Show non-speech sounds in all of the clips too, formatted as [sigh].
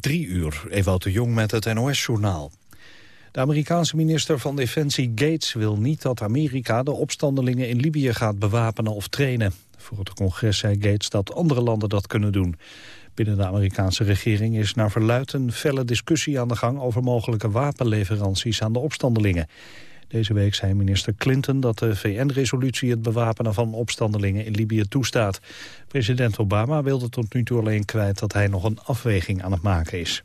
Drie uur, Ewout de Jong met het NOS-journaal. De Amerikaanse minister van Defensie Gates wil niet dat Amerika de opstandelingen in Libië gaat bewapenen of trainen. Voor het congres zei Gates dat andere landen dat kunnen doen. Binnen de Amerikaanse regering is naar verluid een felle discussie aan de gang over mogelijke wapenleveranties aan de opstandelingen. Deze week zei minister Clinton dat de VN-resolutie het bewapenen van opstandelingen in Libië toestaat. President Obama wilde tot nu toe alleen kwijt dat hij nog een afweging aan het maken is.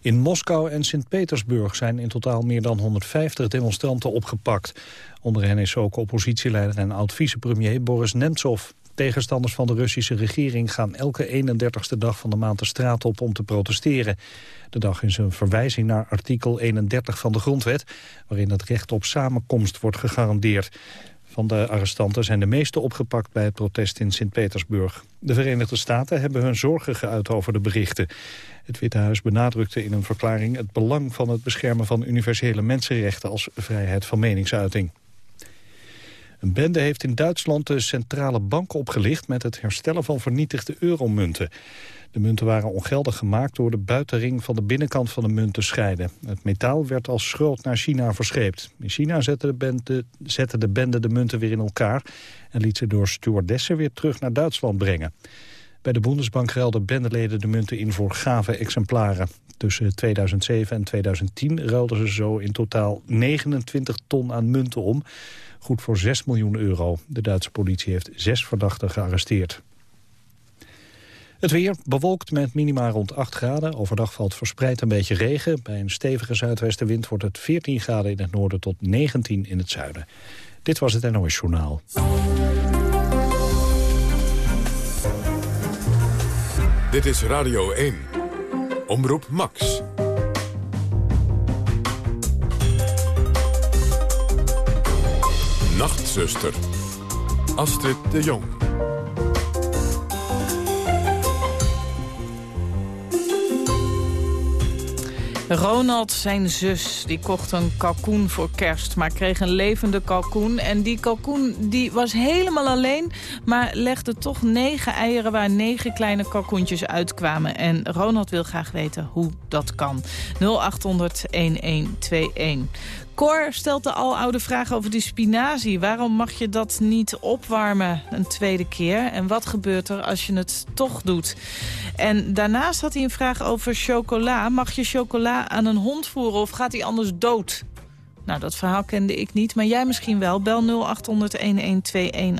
In Moskou en Sint-Petersburg zijn in totaal meer dan 150 demonstranten opgepakt. Onder hen is ook oppositieleider en oud-vicepremier Boris Nemtsov. Tegenstanders van de Russische regering gaan elke 31ste dag van de maand de straat op om te protesteren. De dag is een verwijzing naar artikel 31 van de grondwet, waarin het recht op samenkomst wordt gegarandeerd. Van de arrestanten zijn de meeste opgepakt bij het protest in Sint-Petersburg. De Verenigde Staten hebben hun zorgen geuit over de berichten. Het Witte Huis benadrukte in een verklaring het belang van het beschermen van universele mensenrechten als vrijheid van meningsuiting. Een bende heeft in Duitsland de centrale bank opgelicht met het herstellen van vernietigde euromunten. De munten waren ongeldig gemaakt door de buitenring van de binnenkant van de munt te scheiden. Het metaal werd als schuld naar China verscheept. In China zette de, bende, zette de bende de munten weer in elkaar... en liet ze door stewardessen weer terug naar Duitsland brengen. Bij de Bundesbank ruilden bendeleden de munten in voor gave exemplaren. Tussen 2007 en 2010 ruilden ze zo in totaal 29 ton aan munten om. Goed voor 6 miljoen euro. De Duitse politie heeft zes verdachten gearresteerd. Het weer bewolkt met minima rond 8 graden. Overdag valt verspreid een beetje regen. Bij een stevige zuidwestenwind wordt het 14 graden in het noorden tot 19 in het zuiden. Dit was het NOS Journaal. Dit is Radio 1. Omroep Max. Nachtzuster. Astrid de Jong. Ronald, zijn zus, die kocht een kalkoen voor kerst, maar kreeg een levende kalkoen. En die kalkoen die was helemaal alleen, maar legde toch negen eieren waar negen kleine kalkoentjes uitkwamen. En Ronald wil graag weten hoe dat kan. 0800 1121. Cor stelt de aloude vraag over die spinazie. Waarom mag je dat niet opwarmen een tweede keer? En wat gebeurt er als je het toch doet? En daarnaast had hij een vraag over chocola. Mag je chocola aan een hond voeren of gaat hij anders dood? Nou, dat verhaal kende ik niet, maar jij misschien wel. Bel 0800-1121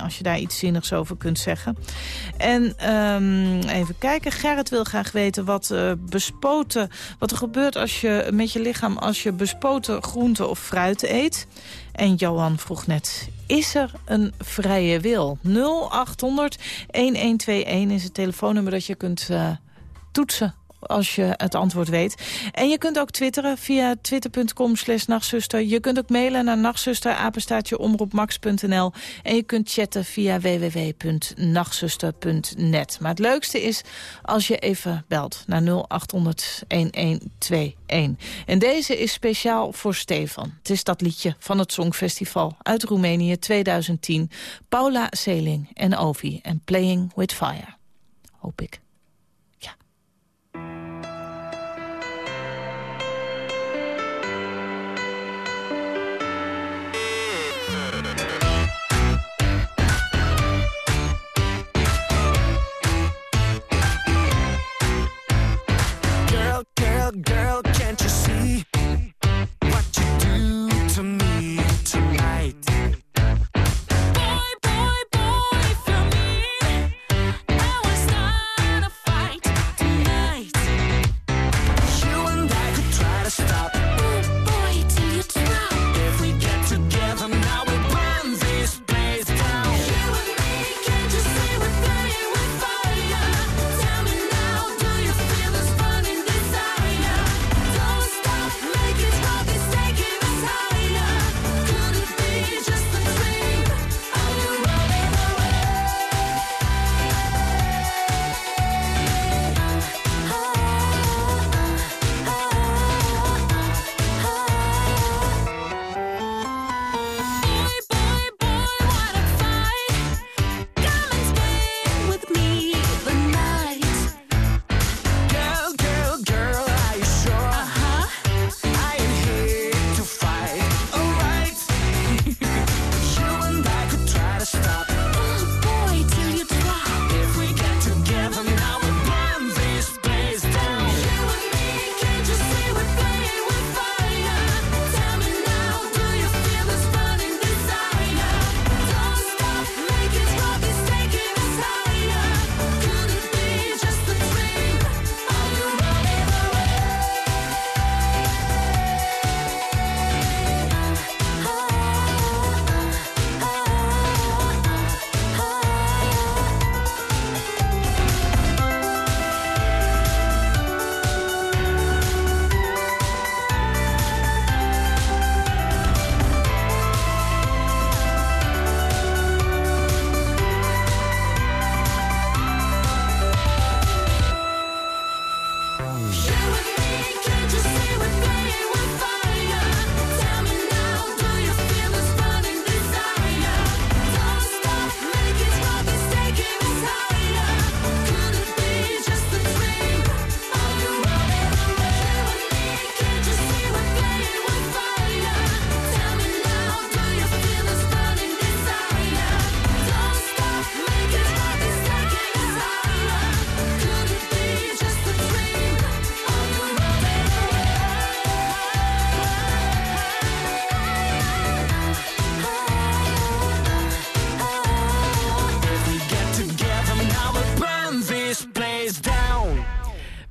als je daar iets zinnigs over kunt zeggen. En um, even kijken, Gerrit wil graag weten wat, uh, bespoten, wat er gebeurt als je, met je lichaam als je bespoten groente of fruit eet. En Johan vroeg net, is er een vrije wil? 0800-1121 is het telefoonnummer dat je kunt uh, toetsen als je het antwoord weet. En je kunt ook twitteren via twitter.com slash nachtzuster. Je kunt ook mailen naar nachtzuster.omroepmax.nl. En je kunt chatten via www.nachtzuster.net. Maar het leukste is als je even belt naar 0800 1121. En deze is speciaal voor Stefan. Het is dat liedje van het Songfestival uit Roemenië 2010. Paula Seling en Ovi en Playing with Fire. Hoop ik.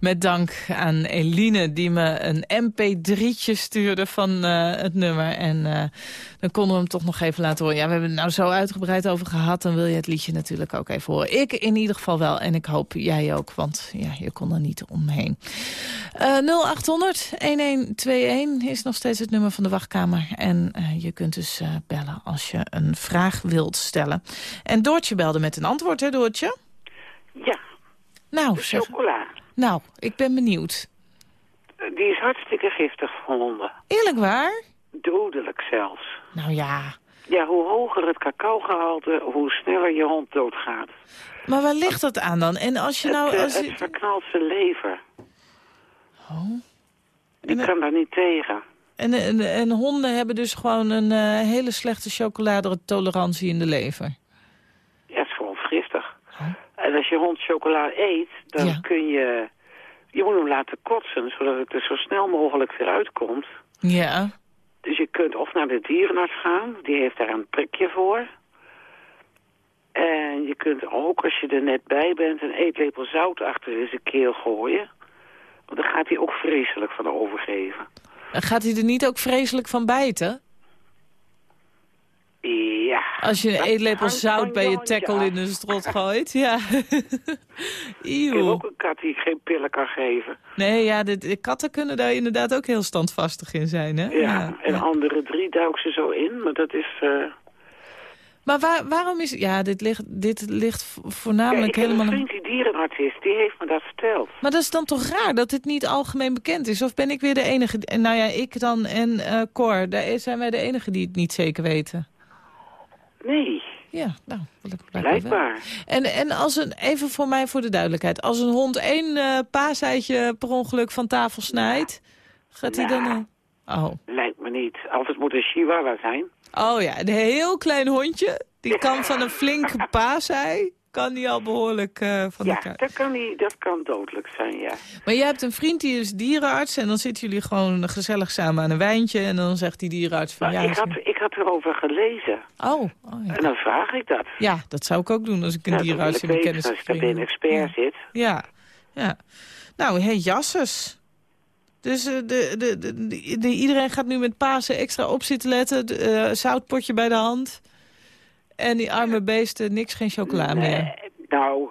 Met dank aan Eline die me een mp3'tje stuurde van eh, het nummer. En eh, dan konden we hem toch nog even laten horen. Ja, we hebben het nou zo uitgebreid over gehad. Dan wil je het liedje natuurlijk ook even horen. Ik in ieder geval wel. En ik hoop jij ook, want ja, je kon er niet omheen. Eh 0800-1121 is nog steeds het nummer van de wachtkamer. En je kunt dus bellen als je een vraag wilt stellen. En Doortje belde met een antwoord, hè Doortje? Ja, Nou, de chocola. Nou, ik ben benieuwd. Die is hartstikke giftig voor honden. Eerlijk waar? Dodelijk zelfs. Nou ja, Ja, hoe hoger het cacaogehalte, hoe sneller je hond doodgaat. maar waar ligt dat aan dan? En als je nou... het, eh, Als het je... verknalt zijn lever. Oh. En, kan daar niet tegen. en, en, en honden hebben dus gewoon een eh, hele slechte chocoladetolerantie in de lever. Ja, het is gewoon giftig. En als je hond chocola eet, dan Ja. kun je... Je moet hem laten kotsen, zodat het er zo snel mogelijk weer uitkomt. Ja. Dus je kunt of naar de dierenarts gaan, die heeft daar een prikje voor. En je kunt ook, als je er net bij bent, een eetlepel zout achter in zijn keel gooien. Want dan gaat hij ook vreselijk van overgeven. En Gaat hij er niet ook vreselijk van bijten? Ja. Als je een eetlepel zout bij je tackle in de strot gooit? Ja. [laughs] Ik heb ook een kat die geen pillen kan geven. Nee, ja, de, de katten kunnen daar inderdaad ook heel standvastig in zijn, hè? Ja, en ja. andere drie duik ze zo in, maar dat is... eh, Maar waar, waarom is... Ja, dit ligt, dit ligt Ja, voornamelijk helemaal... een vriend die dierenarts is, die heeft me dat verteld. Maar dat is dan toch raar dat het niet algemeen bekend is? Of ben ik weer de enige... Nou ja, ik dan en eh Cor, daar zijn wij de enige die het niet zeker weten. Nee, Ja, nou, blijkbaar. En, en als een, even voor mij voor de duidelijkheid. Als een hond één eh paaseitje per ongeluk van tafel snijdt, gaat hij dan... Nou. eh, Oh. Lijkt me niet. Altijd moet een chihuahua zijn. oh ja, een heel klein hondje. Die kan van een flinke [laughs] paasei, kan die al behoorlijk eh, van Ja, elkaar. dat kan, niet, dat kan dodelijk zijn, ja. Maar jij hebt een vriend die is dierenarts en dan zitten jullie gewoon gezellig samen aan een wijntje. En dan zegt die dierenarts van... Maar ja, ik, had, ik had erover gelezen. Oh, oh ja. En dan vraag ik dat. ja, dat zou ik ook doen als ik een Ja, dierenarts ik in mijn weten, Als ik een expert zit. Ja, ja. Nou, hé, jasses. Dus eh, de, de, de, de- de- iedereen gaat nu met Pasen extra op zitten letten. De, eh, zoutpotje bij de hand. En die arme beesten, niks, geen chocola meer. Nou,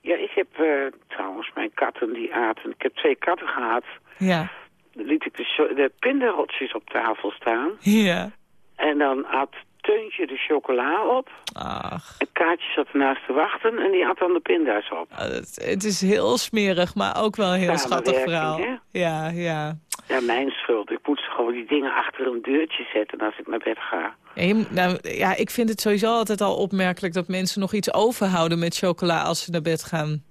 ja, ik heb eh, trouwens mijn katten die aten. Ik heb twee katten gehad. Ja, Dan liet ik de, de pindarotjes op tafel staan. ja. En dan at Teuntje de chocola op. Ach, En Kaatje zat ernaast te wachten en die at dan de pinda's op. ah, het, het is heel smerig, maar ook wel een heel schattig verhaal. hè? Ja, ja. Ja, mijn schuld. Ik moet gewoon die dingen achter een deurtje zetten als ik naar bed ga. Ja, je nou, ja, ik vind het sowieso altijd al opmerkelijk dat mensen nog iets overhouden met chocola als ze naar bed gaan.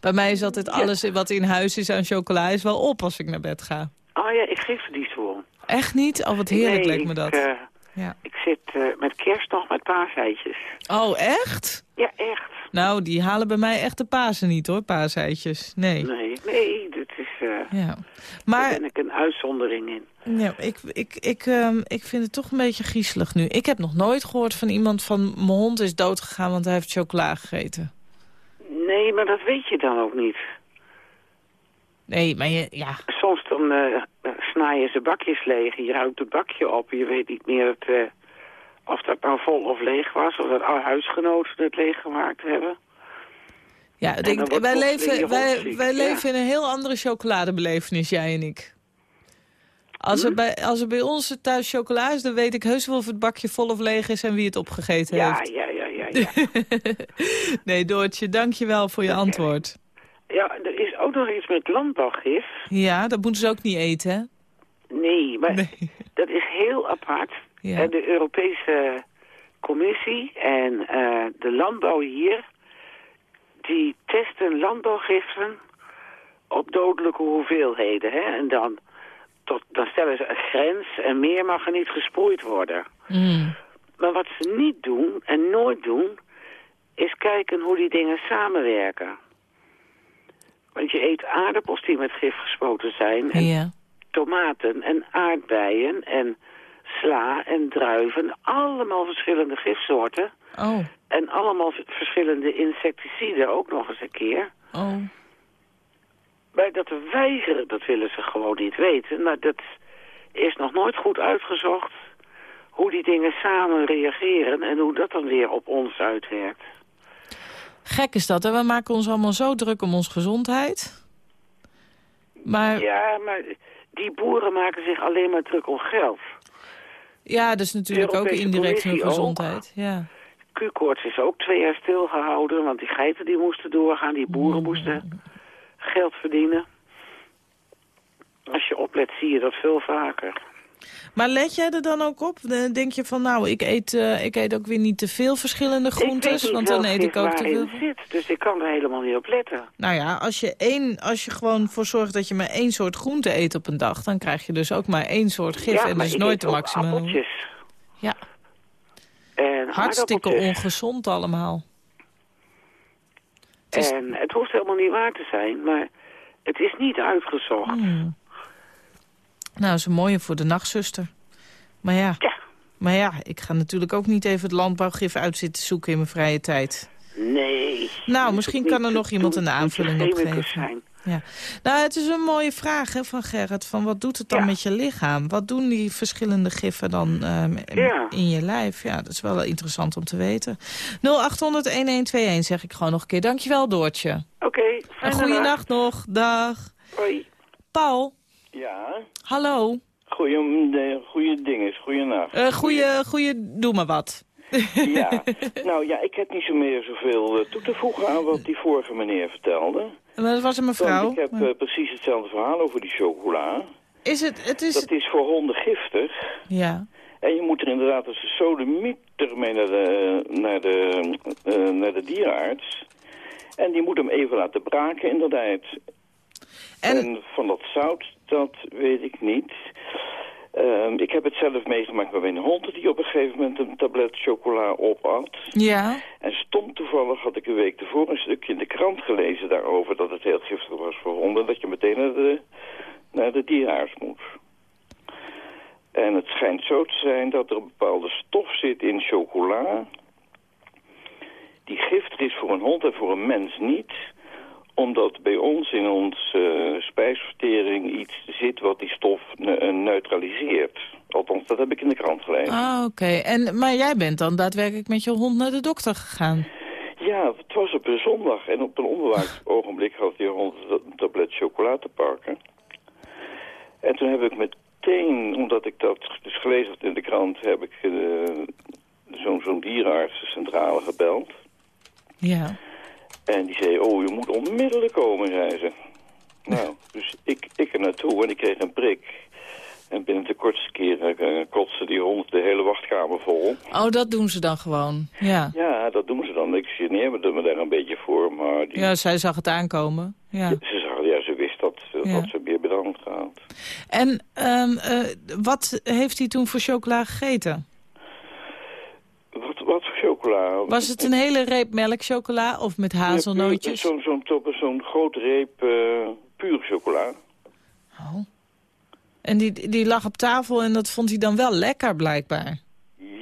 Bij mij is altijd alles wat in huis is aan chocola is wel op als ik naar bed ga. Oh ja, ik geef er niet zo om. Echt niet? Oh, wat heerlijk Nee, leek me ik, dat. eh, Ja. ik zit eh, met kerst nog met paaseitjes. Oh, echt? Ja, echt. Nou, die halen bij mij echt de Pasen niet hoor, paaseitjes. Nee. Nee, nee, dat is... eh Ja. Daar Maar ben ik een uitzondering in. ja, ik, ik, ik, ehm, ik vind het toch een beetje griezelig nu. Ik heb nog nooit gehoord van iemand van mijn hond is doodgegaan want hij heeft chocola gegeten. Nee, maar dat weet je dan ook niet. Nee, maar je, ja. Soms dan eh snijden ze bakjes leeg en je ruimt het bakje op. en Je weet niet meer het, of dat nou vol of leeg was. Of dat al huisgenoten het leeggemaakt hebben. Ja, wordt wij, leven, wij, wij ja. leven in een heel andere chocoladebelevenis, jij en ik. Als Hm? er, bij, als er bij ons thuis chocola is, dan weet ik heus wel of het bakje vol of leeg is en wie het opgegeten Ja, heeft. ja, ja, ja, ja. [laughs] nee, Doortje, dank je wel voor je antwoord. ja, er is ook nog iets met landbouwgif. Ja, dat moeten ze ook niet eten, hè? Nee, maar Nee. dat is heel apart. Ja. Eh, De Europese Commissie en eh, de landbouw hier... die testen landbouwgiften op dodelijke hoeveelheden. Hè? En dan, tot, dan stellen ze een grens en meer mag er niet gesproeid worden. Mm. Maar wat ze niet doen en nooit doen... is kijken hoe die dingen samenwerken. Want je eet aardappels die met gif gespoten zijn... en Ja. tomaten en aardbeien en sla en druiven. Allemaal verschillende gifsoorten. Oh, En allemaal verschillende insecticiden ook nog eens een keer. oh. bij dat weigeren, dat willen ze gewoon niet weten. Maar dat is nog nooit goed uitgezocht hoe die dingen samen reageren en hoe dat dan weer op ons uitwerkt. Gek is dat, hè? We maken ons allemaal zo druk om onze gezondheid. Maar Ja, maar die boeren maken zich alleen maar druk om geld. Dat is natuurlijk ook indirect hun ook. gezondheid. Ja. Q-koorts is ook twee jaar stilgehouden, want die geiten die moesten doorgaan, die boeren moesten geld verdienen. Als je oplet zie je dat veel vaker. Maar let jij er dan ook op? Denk je van, nou, ik eet, eh, ik eet ook weer niet te veel verschillende groentes, want dan eet ik ook te veel. zit, dus ik kan er helemaal niet op letten. Nou ja, als je, één, als je gewoon voor zorgt dat je maar één soort groente eet op een dag... dan krijg je dus ook maar één soort gif ja, en maar dus ik nooit de maximum. appeltjes Ja, en hartstikke ongezond allemaal. Is- En het hoeft helemaal niet waar te zijn, maar het is niet uitgezocht. Hmm. Nou, dat is een mooie voor de nachtzuster. Maar ja, Ja, maar ja, ik ga natuurlijk ook niet even het landbouwgif uit zitten zoeken in mijn vrije tijd. nee. Nou, misschien kan er nog iemand een aanvulling op geven. Zijn. Ja. Nou, het is een mooie vraag hè, van Gerrit. Van wat doet het dan Ja. met je lichaam? Wat doen die verschillende giffen dan ehm, Ja. in je lijf? Ja, dat is wel interessant om te weten. 0800-1121 zeg ik gewoon nog een keer. Dankjewel, Doortje. Oké, Een goede nacht. nacht nog. Dag. Hoi. Paul, Ja, hallo. goeie, de, goeie dinges, goeienacht. Eh goeie, goeie, doe maar wat. Ja, [laughs] nou ja, ik heb niet zo meer zoveel eh, toe te voegen aan wat die vorige meneer vertelde. Maar dat was een mevrouw. Want ik heb eh, precies hetzelfde verhaal over die chocola. Is het, het is... Dat is voor honden giftig. Ja. En je moet er inderdaad als een sodemieter mee naar de, naar, de, naar de dierenarts. En die moet hem even laten braken, inderdaad. En, En van dat zout, dat weet ik niet. Ehm, ik heb het zelf meegemaakt met mijn hond... die op een gegeven moment een tablet chocola opat. ja. En stom toevallig had ik een week tevoren een stukje in de krant gelezen daarover... dat het heel giftig was voor honden... dat je meteen naar de, naar de dierenarts moet. En het schijnt zo te zijn dat er een bepaalde stof zit in chocola... die giftig is voor een hond en voor een mens niet omdat bij ons in onze eh, spijsvertering iets zit wat die stof ne- eh, neutraliseert. Althans, dat heb ik in de krant gelezen. Ah, oké. En Maar jij bent dan daadwerkelijk met je hond naar de dokter gegaan? Ja, het was op een zondag en op een onbewaakt [laughs] ogenblik had die hond een tablet chocola te pakken. En toen heb ik meteen, omdat ik dat dus gelezen had in de krant, heb ik eh, zo'n zo'n dierenartsencentrale gebeld. Ja. En die zei, oh, je moet onmiddellijk komen, zei ze. Nou, dus ik, ik er naartoe en ik kreeg een prik. En binnen de kortste keer kotste die hond de hele wachtkamer vol. Oh, dat doen ze dan gewoon. Ja. Ja, dat doen ze dan. Ik geneer me me daar een beetje voor, maar die, Ja, zij zag het aankomen. Ja. ze zag, ja, ze wist dat, eh, Ja. dat ze meer bedankt gaat. En ehm, eh, wat heeft hij toen voor chocola gegeten? Chocola? Was het een hele reep melkchocola of met hazelnootjes? Zo'n zo'n zo'n zo'n grote reep eh pure chocola. Oh. En die, die lag op tafel en dat vond hij dan wel lekker blijkbaar.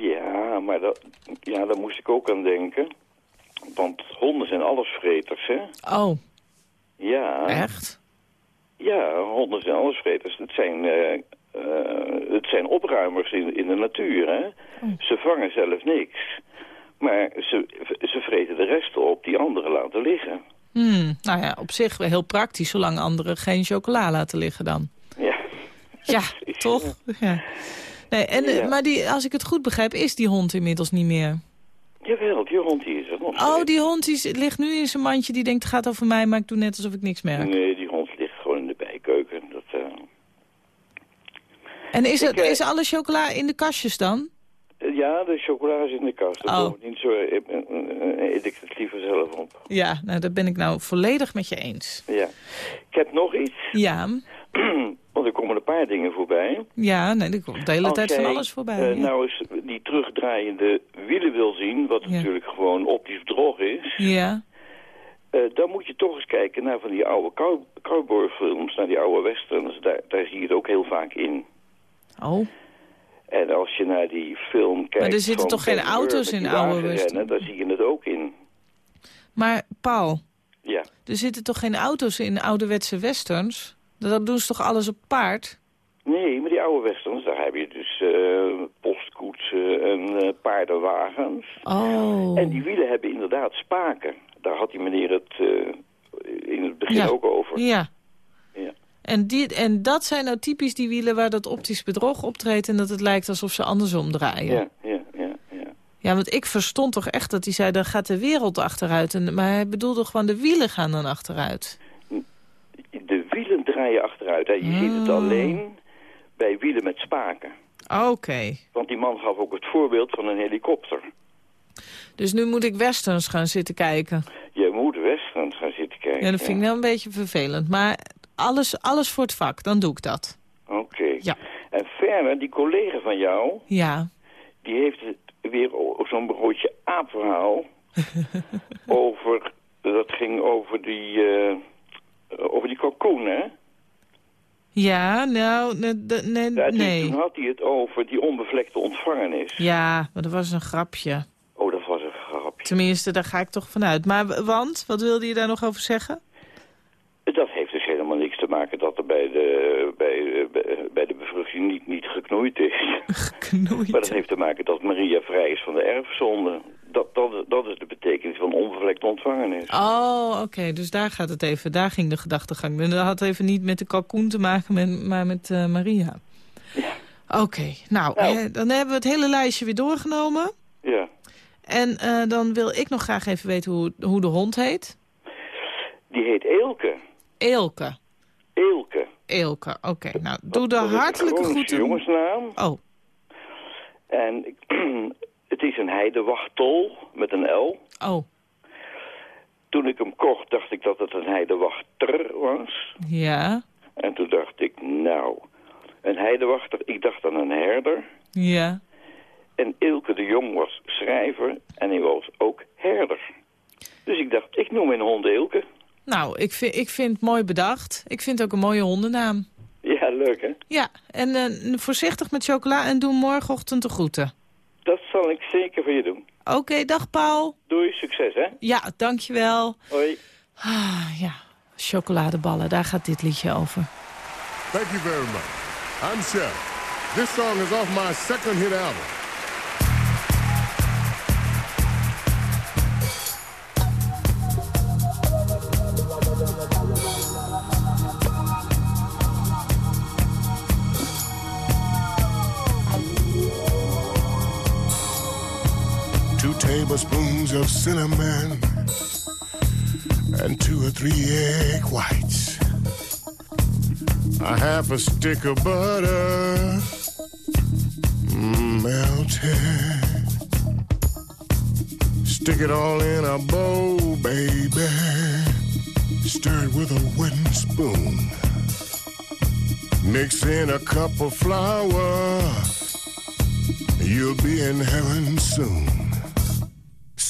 Ja, maar dat, ja, daar moest ik ook aan denken. Want honden zijn allesvreters, hè? Oh, Ja. echt? Ja, honden zijn allesvreters. Het zijn, eh, eh, het zijn opruimers in, in de natuur, hè? Ze vangen zelf niks. Maar ze, ze vreten de rest op die anderen laten liggen. Hmm, nou ja, op zich wel heel praktisch, zolang anderen geen chocola laten liggen dan. Ja. Ja, [laughs] toch? Ja. Nee, en, eh, Ja. Maar die, als ik het goed begrijp, is die hond inmiddels niet meer. Jawel, die hond die is er nog Oh, die hond die ligt nu in zijn mandje, die denkt het gaat over mij, maar ik doe net alsof ik niks merk. Nee, die hond ligt gewoon in de bijkeuken. Dat, eh, En is, het, Ik, eh, is alle chocola in de kastjes dan? Ja, de chocola is in de kast. Dat Oh. bovendien zo eh, eh, eet ik het liever zelf op. Ja, nou, daar ben ik nou volledig met je eens. Ja. Ik heb nog iets, Ja, [clears throat] want er komen een paar dingen voorbij. ja nee, er komt de hele Als tijd van alles voorbij. ja. nou eens die terugdraaiende wielen wil zien, wat Ja. natuurlijk gewoon optisch bedrog is... ja, dan moet je toch eens kijken naar van die oude cow cowboyfilms, naar die oude westerns. Daar, daar zie je het ook heel vaak in. Oh, En als je naar die film kijkt... er zitten toch geen auto's in oude westerns? Daar zie je het ook in. maar Paul, Ja. Er zitten toch geen auto's in ouderwetse westerns? Dat doen ze toch alles op paard? Nee, maar die oude westerns, daar heb je dus eh, postkoetsen en eh, paardenwagens. Oh. En die wielen hebben inderdaad spaken. Daar had die meneer het eh, in het begin Ja. ook over. Ja. En, die, en dat zijn nou typisch die wielen waar dat optisch bedrog optreedt... en dat het lijkt alsof ze andersom draaien. Ja, ja, ja, ja. Ja, want ik verstond toch echt dat hij zei... dan gaat de wereld achteruit. En, maar hij bedoelde gewoon de wielen gaan dan achteruit. De wielen draaien achteruit. Hè. Je ziet het Ah. alleen bij wielen met spaken. Oké. Want die man gaf ook het voorbeeld van een helikopter. Dus nu moet ik westerns gaan zitten kijken. Je moet westerns gaan zitten kijken. Ja, dat vind ik nou een beetje vervelend. Maar alles, alles voor het vak, dan doe ik dat. Oké. Ja. En verder, die collega van jou, Ja. die heeft weer zo'n broodje aapverhaal [laughs] over, dat ging over die, eh, over die kalkoen, hè? Ja, nou, Ja, nee. Toen had hij het over die onbevlekte ontvangenis. Ja, maar dat was een grapje. Oh, dat was een grapje. Tenminste, daar ga ik toch vanuit. Maar want, wat wilde je daar nog over zeggen? Dat heeft dus helemaal niks te maken dat er bij de, bij, de bevruchting niet, niet geknoeid is. [laughs] Maar dat heeft te maken dat Maria vrij is van de erfzonde. Dat, dat, dat is de betekenis van onbevlekte ontvangenis. Oh, oké, dus daar gaat het even. Daar ging de gedachtegang. En dat had even niet met de kalkoen te maken, met, maar met eh, Maria. Oké, nou, Nou. eh, dan hebben we het hele lijstje weer doorgenomen. Ja. En eh, dan wil ik nog graag even weten hoe, hoe de hond heet. Die heet Eelke. Eelke. Eelke. Eelke, oké. Nou, doe de hartelijke groeten. jongensnaam. Oh, En ik- [clears throat] het is een heidewachttol met een L. oh, Toen ik hem kocht, dacht ik dat het een heidewachter was. ja, En toen dacht ik, nou, een heidewachter, ik dacht aan een herder. ja. En Ilke de Jong was schrijver en hij was ook herder. Dus ik dacht, ik noem mijn hond Ilke. Nou, ik vind, ik vind het mooi bedacht. Ik vind het ook een mooie hondennaam. Ja, leuk hè? Ja, en eh, voorzichtig met chocola en doe morgenochtend de groeten. Dat zal ik zeker voor je doen. Oké, dag Paul. Doei, succes hè? Ja, dankjewel. Hoi. Ah, ja, chocoladeballen, daar gaat dit liedje over. Thank you very much. I'm Chef. This song is off my second hit album. Tablespoons of cinnamon and two or three egg whites. A half a stick of butter mm, melted. Stick it all in a bowl, baby. Stir it with a wooden spoon. Mix in a cup of flour. You'll be in heaven soon.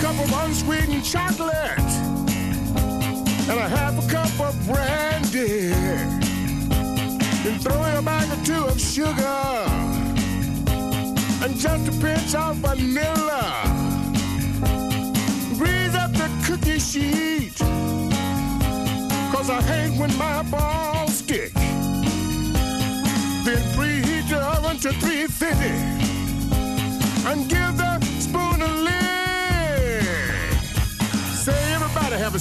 Cup of unsweetened chocolate and a half a cup of brandy. Then throw in a bag or two of sugar and just a pinch of vanilla. Grease up the cookie sheet, cause I hate when my balls stick. Then preheat your oven to 350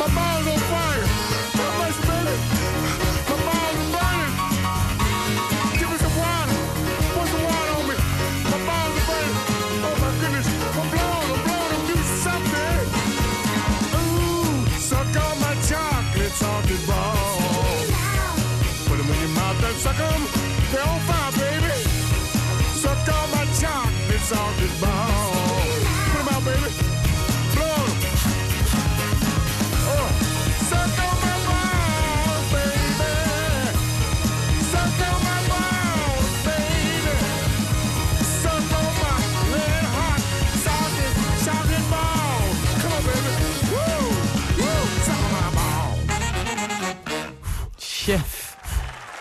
Come on, my balls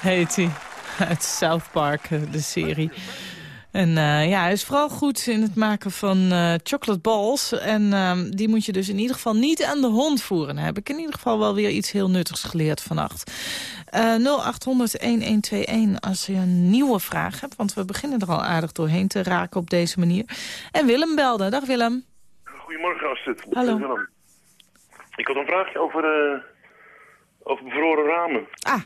heet hij. [laughs] Uit South Park, eh, de serie. En eh, ja, hij is vooral goed in het maken van eh, chocolate balls. En ehm, die moet je dus in ieder geval niet aan de hond voeren. Heb ik in ieder geval wel weer iets heel nuttigs geleerd vannacht. Eh 0800-1121 als je een nieuwe vraag hebt. Want we beginnen er al aardig doorheen te raken op deze manier. En Willem belde. Dag Willem. Goedemorgen, Astrid. Hallo. Willem. Ik had een vraagje over, over bevroren ramen. Ah,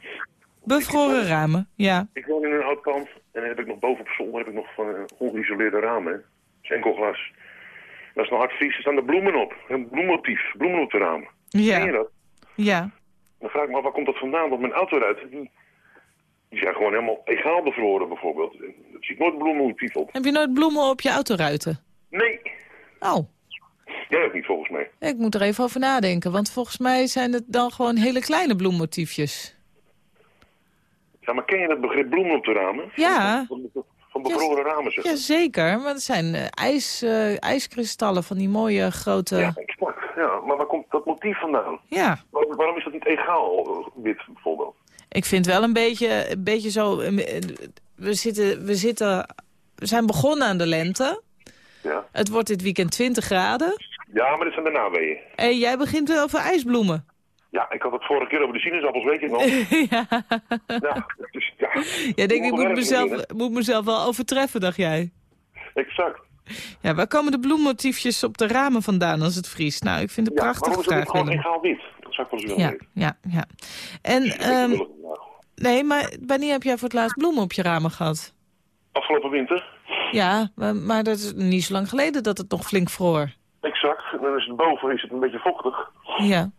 bevroren ramen. Ja. Ik woon in een oud pand en dan heb ik nog boven op zolder heb ik nog van ongeïsoleerde ramen. hè. Dat is enkel glas. En Als het nou hard vriest, er staan er bloemen op. Een bloemmotief, bloemen op de ramen. Ken je Ja. dat? Ja. Dan vraag ik me af, waar komt dat vandaan? Want mijn autoruiten, die, die zijn gewoon helemaal egaal bevroren bijvoorbeeld. Er zit nooit een bloemenmotief op. Heb je nooit bloemen op je autoruiten? Nee, Oh. jij ook niet volgens mij. Ik moet er even over nadenken, want volgens mij zijn het dan gewoon hele kleine bloemmotiefjes. Ja, maar ken je dat begrip bloemen op de ramen? Ja. Van, van, van bevroren ramen, zeg. Jazeker, maar het zijn eh, ijs, eh, ijskristallen van die mooie grote... Ja, Ja. Ja, maar waar komt dat motief vandaan? Waarom, waarom is dat niet egaal, eh, wit bijvoorbeeld? ik vind wel een beetje, een beetje zo... We, zitten, we, zitten, we zijn begonnen aan de lente. Ja. Het wordt dit weekend 20 graden. ja, maar dit zijn de naweeën. En jij begint weer over ijsbloemen. Ja, ik had het vorige keer over de sinaasappels, weet je nog? [laughs] ja. ja, dus, ja. Jij denkt, ik moet mezelf, moet mezelf wel overtreffen, dacht jij. Exact. Ja, waar komen de bloemmotiefjes op de ramen vandaan als het vriest? Nou, ik vind het Ja, prachtig niet vraag, gewoon Willem. egaal wit? Dat zou ik wel willen Ja, weten. ja, ja. En, ehm, nou. nee, maar wanneer heb jij voor het laatst bloemen op je ramen gehad? Afgelopen winter? Ja, maar, maar dat is niet zo lang geleden dat het nog flink vroor. Exact. En dan is het boven is het een beetje vochtig. Ja.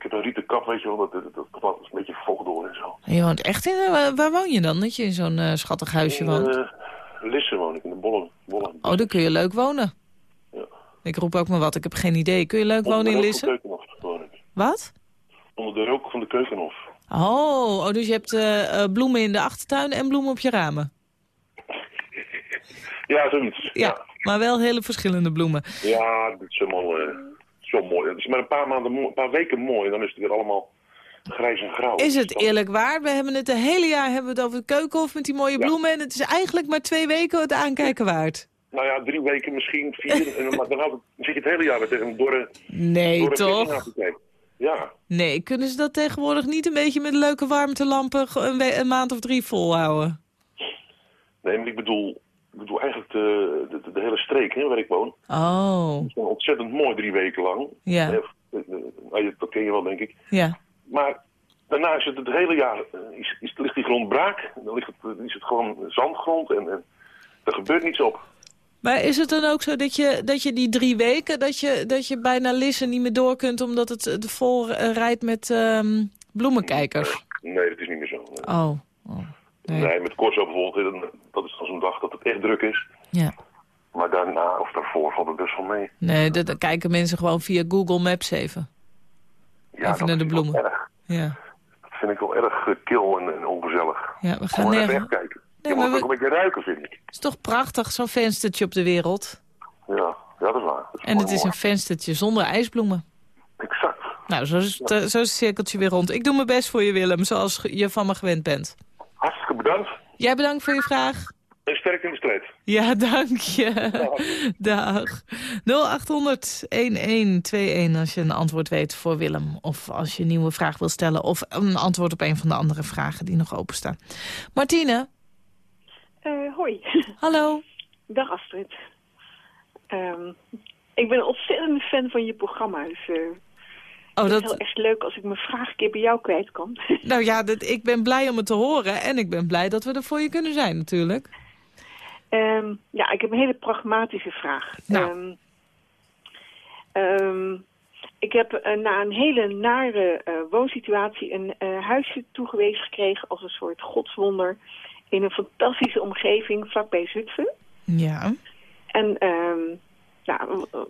Ik heb een rieten kap, weet je wel, dat, dat, dat, dat is een beetje vocht door en zo. En je woont echt in... eh, Waar, waar woon je dan, dat je in zo'n eh, schattig huisje In woont? eh, Lisse woon ik, in de Bolle. bolle. Oh, dan kun je leuk wonen. Ja. Ik roep ook maar wat, ik heb geen idee. Kun je leuk Onder wonen de in rook van de Lisse? Keukenhof woon ik. Wat? Onder de rook van de keukenhof. Oh, oh dus je hebt bloemen in de achtertuin en bloemen op je ramen. Ja, zoiets. Ja, maar wel hele verschillende bloemen. Ja, dat is helemaal zo mooi. Het is maar een paar maanden, een paar weken mooi en dan is het weer allemaal grijs en grauw. Is het eerlijk waar? We hebben het het hele jaar hebben we het over het keukenhof met die mooie Ja. bloemen. En het is eigenlijk maar twee weken het aankijken waard. Nou ja, drie weken misschien, vier. [laughs] en dan, maar dan, dan zit je het hele jaar weer tegen een dorre, Nee, dorre toch? Ja, Nee, kunnen ze dat tegenwoordig niet een beetje met leuke warmtelampen een, een maand of drie volhouden? nee, maar ik bedoel, bedoel eigenlijk de, de, de hele streek hè, waar ik woon. Oh, Het is ontzettend mooi drie weken lang. Ja. Eh, eh, nou, je- dat ken je wel, denk ik. ja. Maar daarna is het het hele jaar, eh, is, is, ligt die grond braak. Dan ligt het, eh, is het gewoon zandgrond en, en er gebeurt niets op. Maar is het dan ook zo dat je, dat je die drie weken, dat je, dat je bijna lissen niet meer door kunt omdat het eh, vol eh, rijdt met ehm, bloemenkijkers? Nee, dat is niet meer zo. Nee, oh. Nee. nee met Corso bijvoorbeeld, dat is dan zo'n dag dat het echt druk is. Ja. Maar daarna of daarvoor valt het best wel mee. Nee, dat, dan kijken mensen gewoon via Google Maps even. Ja, Even dat naar de vind ik wel bloemen. Erg, Ja, dat vind ik wel erg eh, kil en, en ongezellig. ja we gaan even nergens... echt kijken. Nee, je moet we- ook een beetje ruiken, vind ik. Het is toch prachtig, zo'n venstertje op de wereld. Ja, ja dat is waar. Dat En mooi het is een venstertje zonder ijsbloemen. Exact. Nou, zo is, het, eh, zo is het cirkeltje weer rond. Ik doe mijn best voor je, Willem, zoals je van me gewend bent. Hartstikke bedankt. Jij bedankt voor je vraag. En sterk in de strijd. Ja, [laughs] dank je. Dag. 0800-1121 als je een antwoord weet voor Willem. Of als je een nieuwe vraag wil stellen. Of een antwoord op een van de andere vragen die nog openstaan. Martine, Eh, hoi. [laughs] hallo. Dag Astrid. Ehm, ik ben een ontzettende fan van je programma. Dus eh, Oh, het is dat, heel erg leuk als ik mijn vraag een keer bij jou kwijt kan. [laughs] nou ja, dat, ik ben blij om het te horen. En ik ben blij dat we er voor je kunnen zijn natuurlijk. Ehm, ja, ik heb een hele pragmatische vraag. Nou. Ehm, ehm, ik heb eh, na een hele nare eh, woonsituatie een eh, huisje toegewezen gekregen als een soort godswonder in een fantastische omgeving vlakbij Zutphen. Ja. En ehm,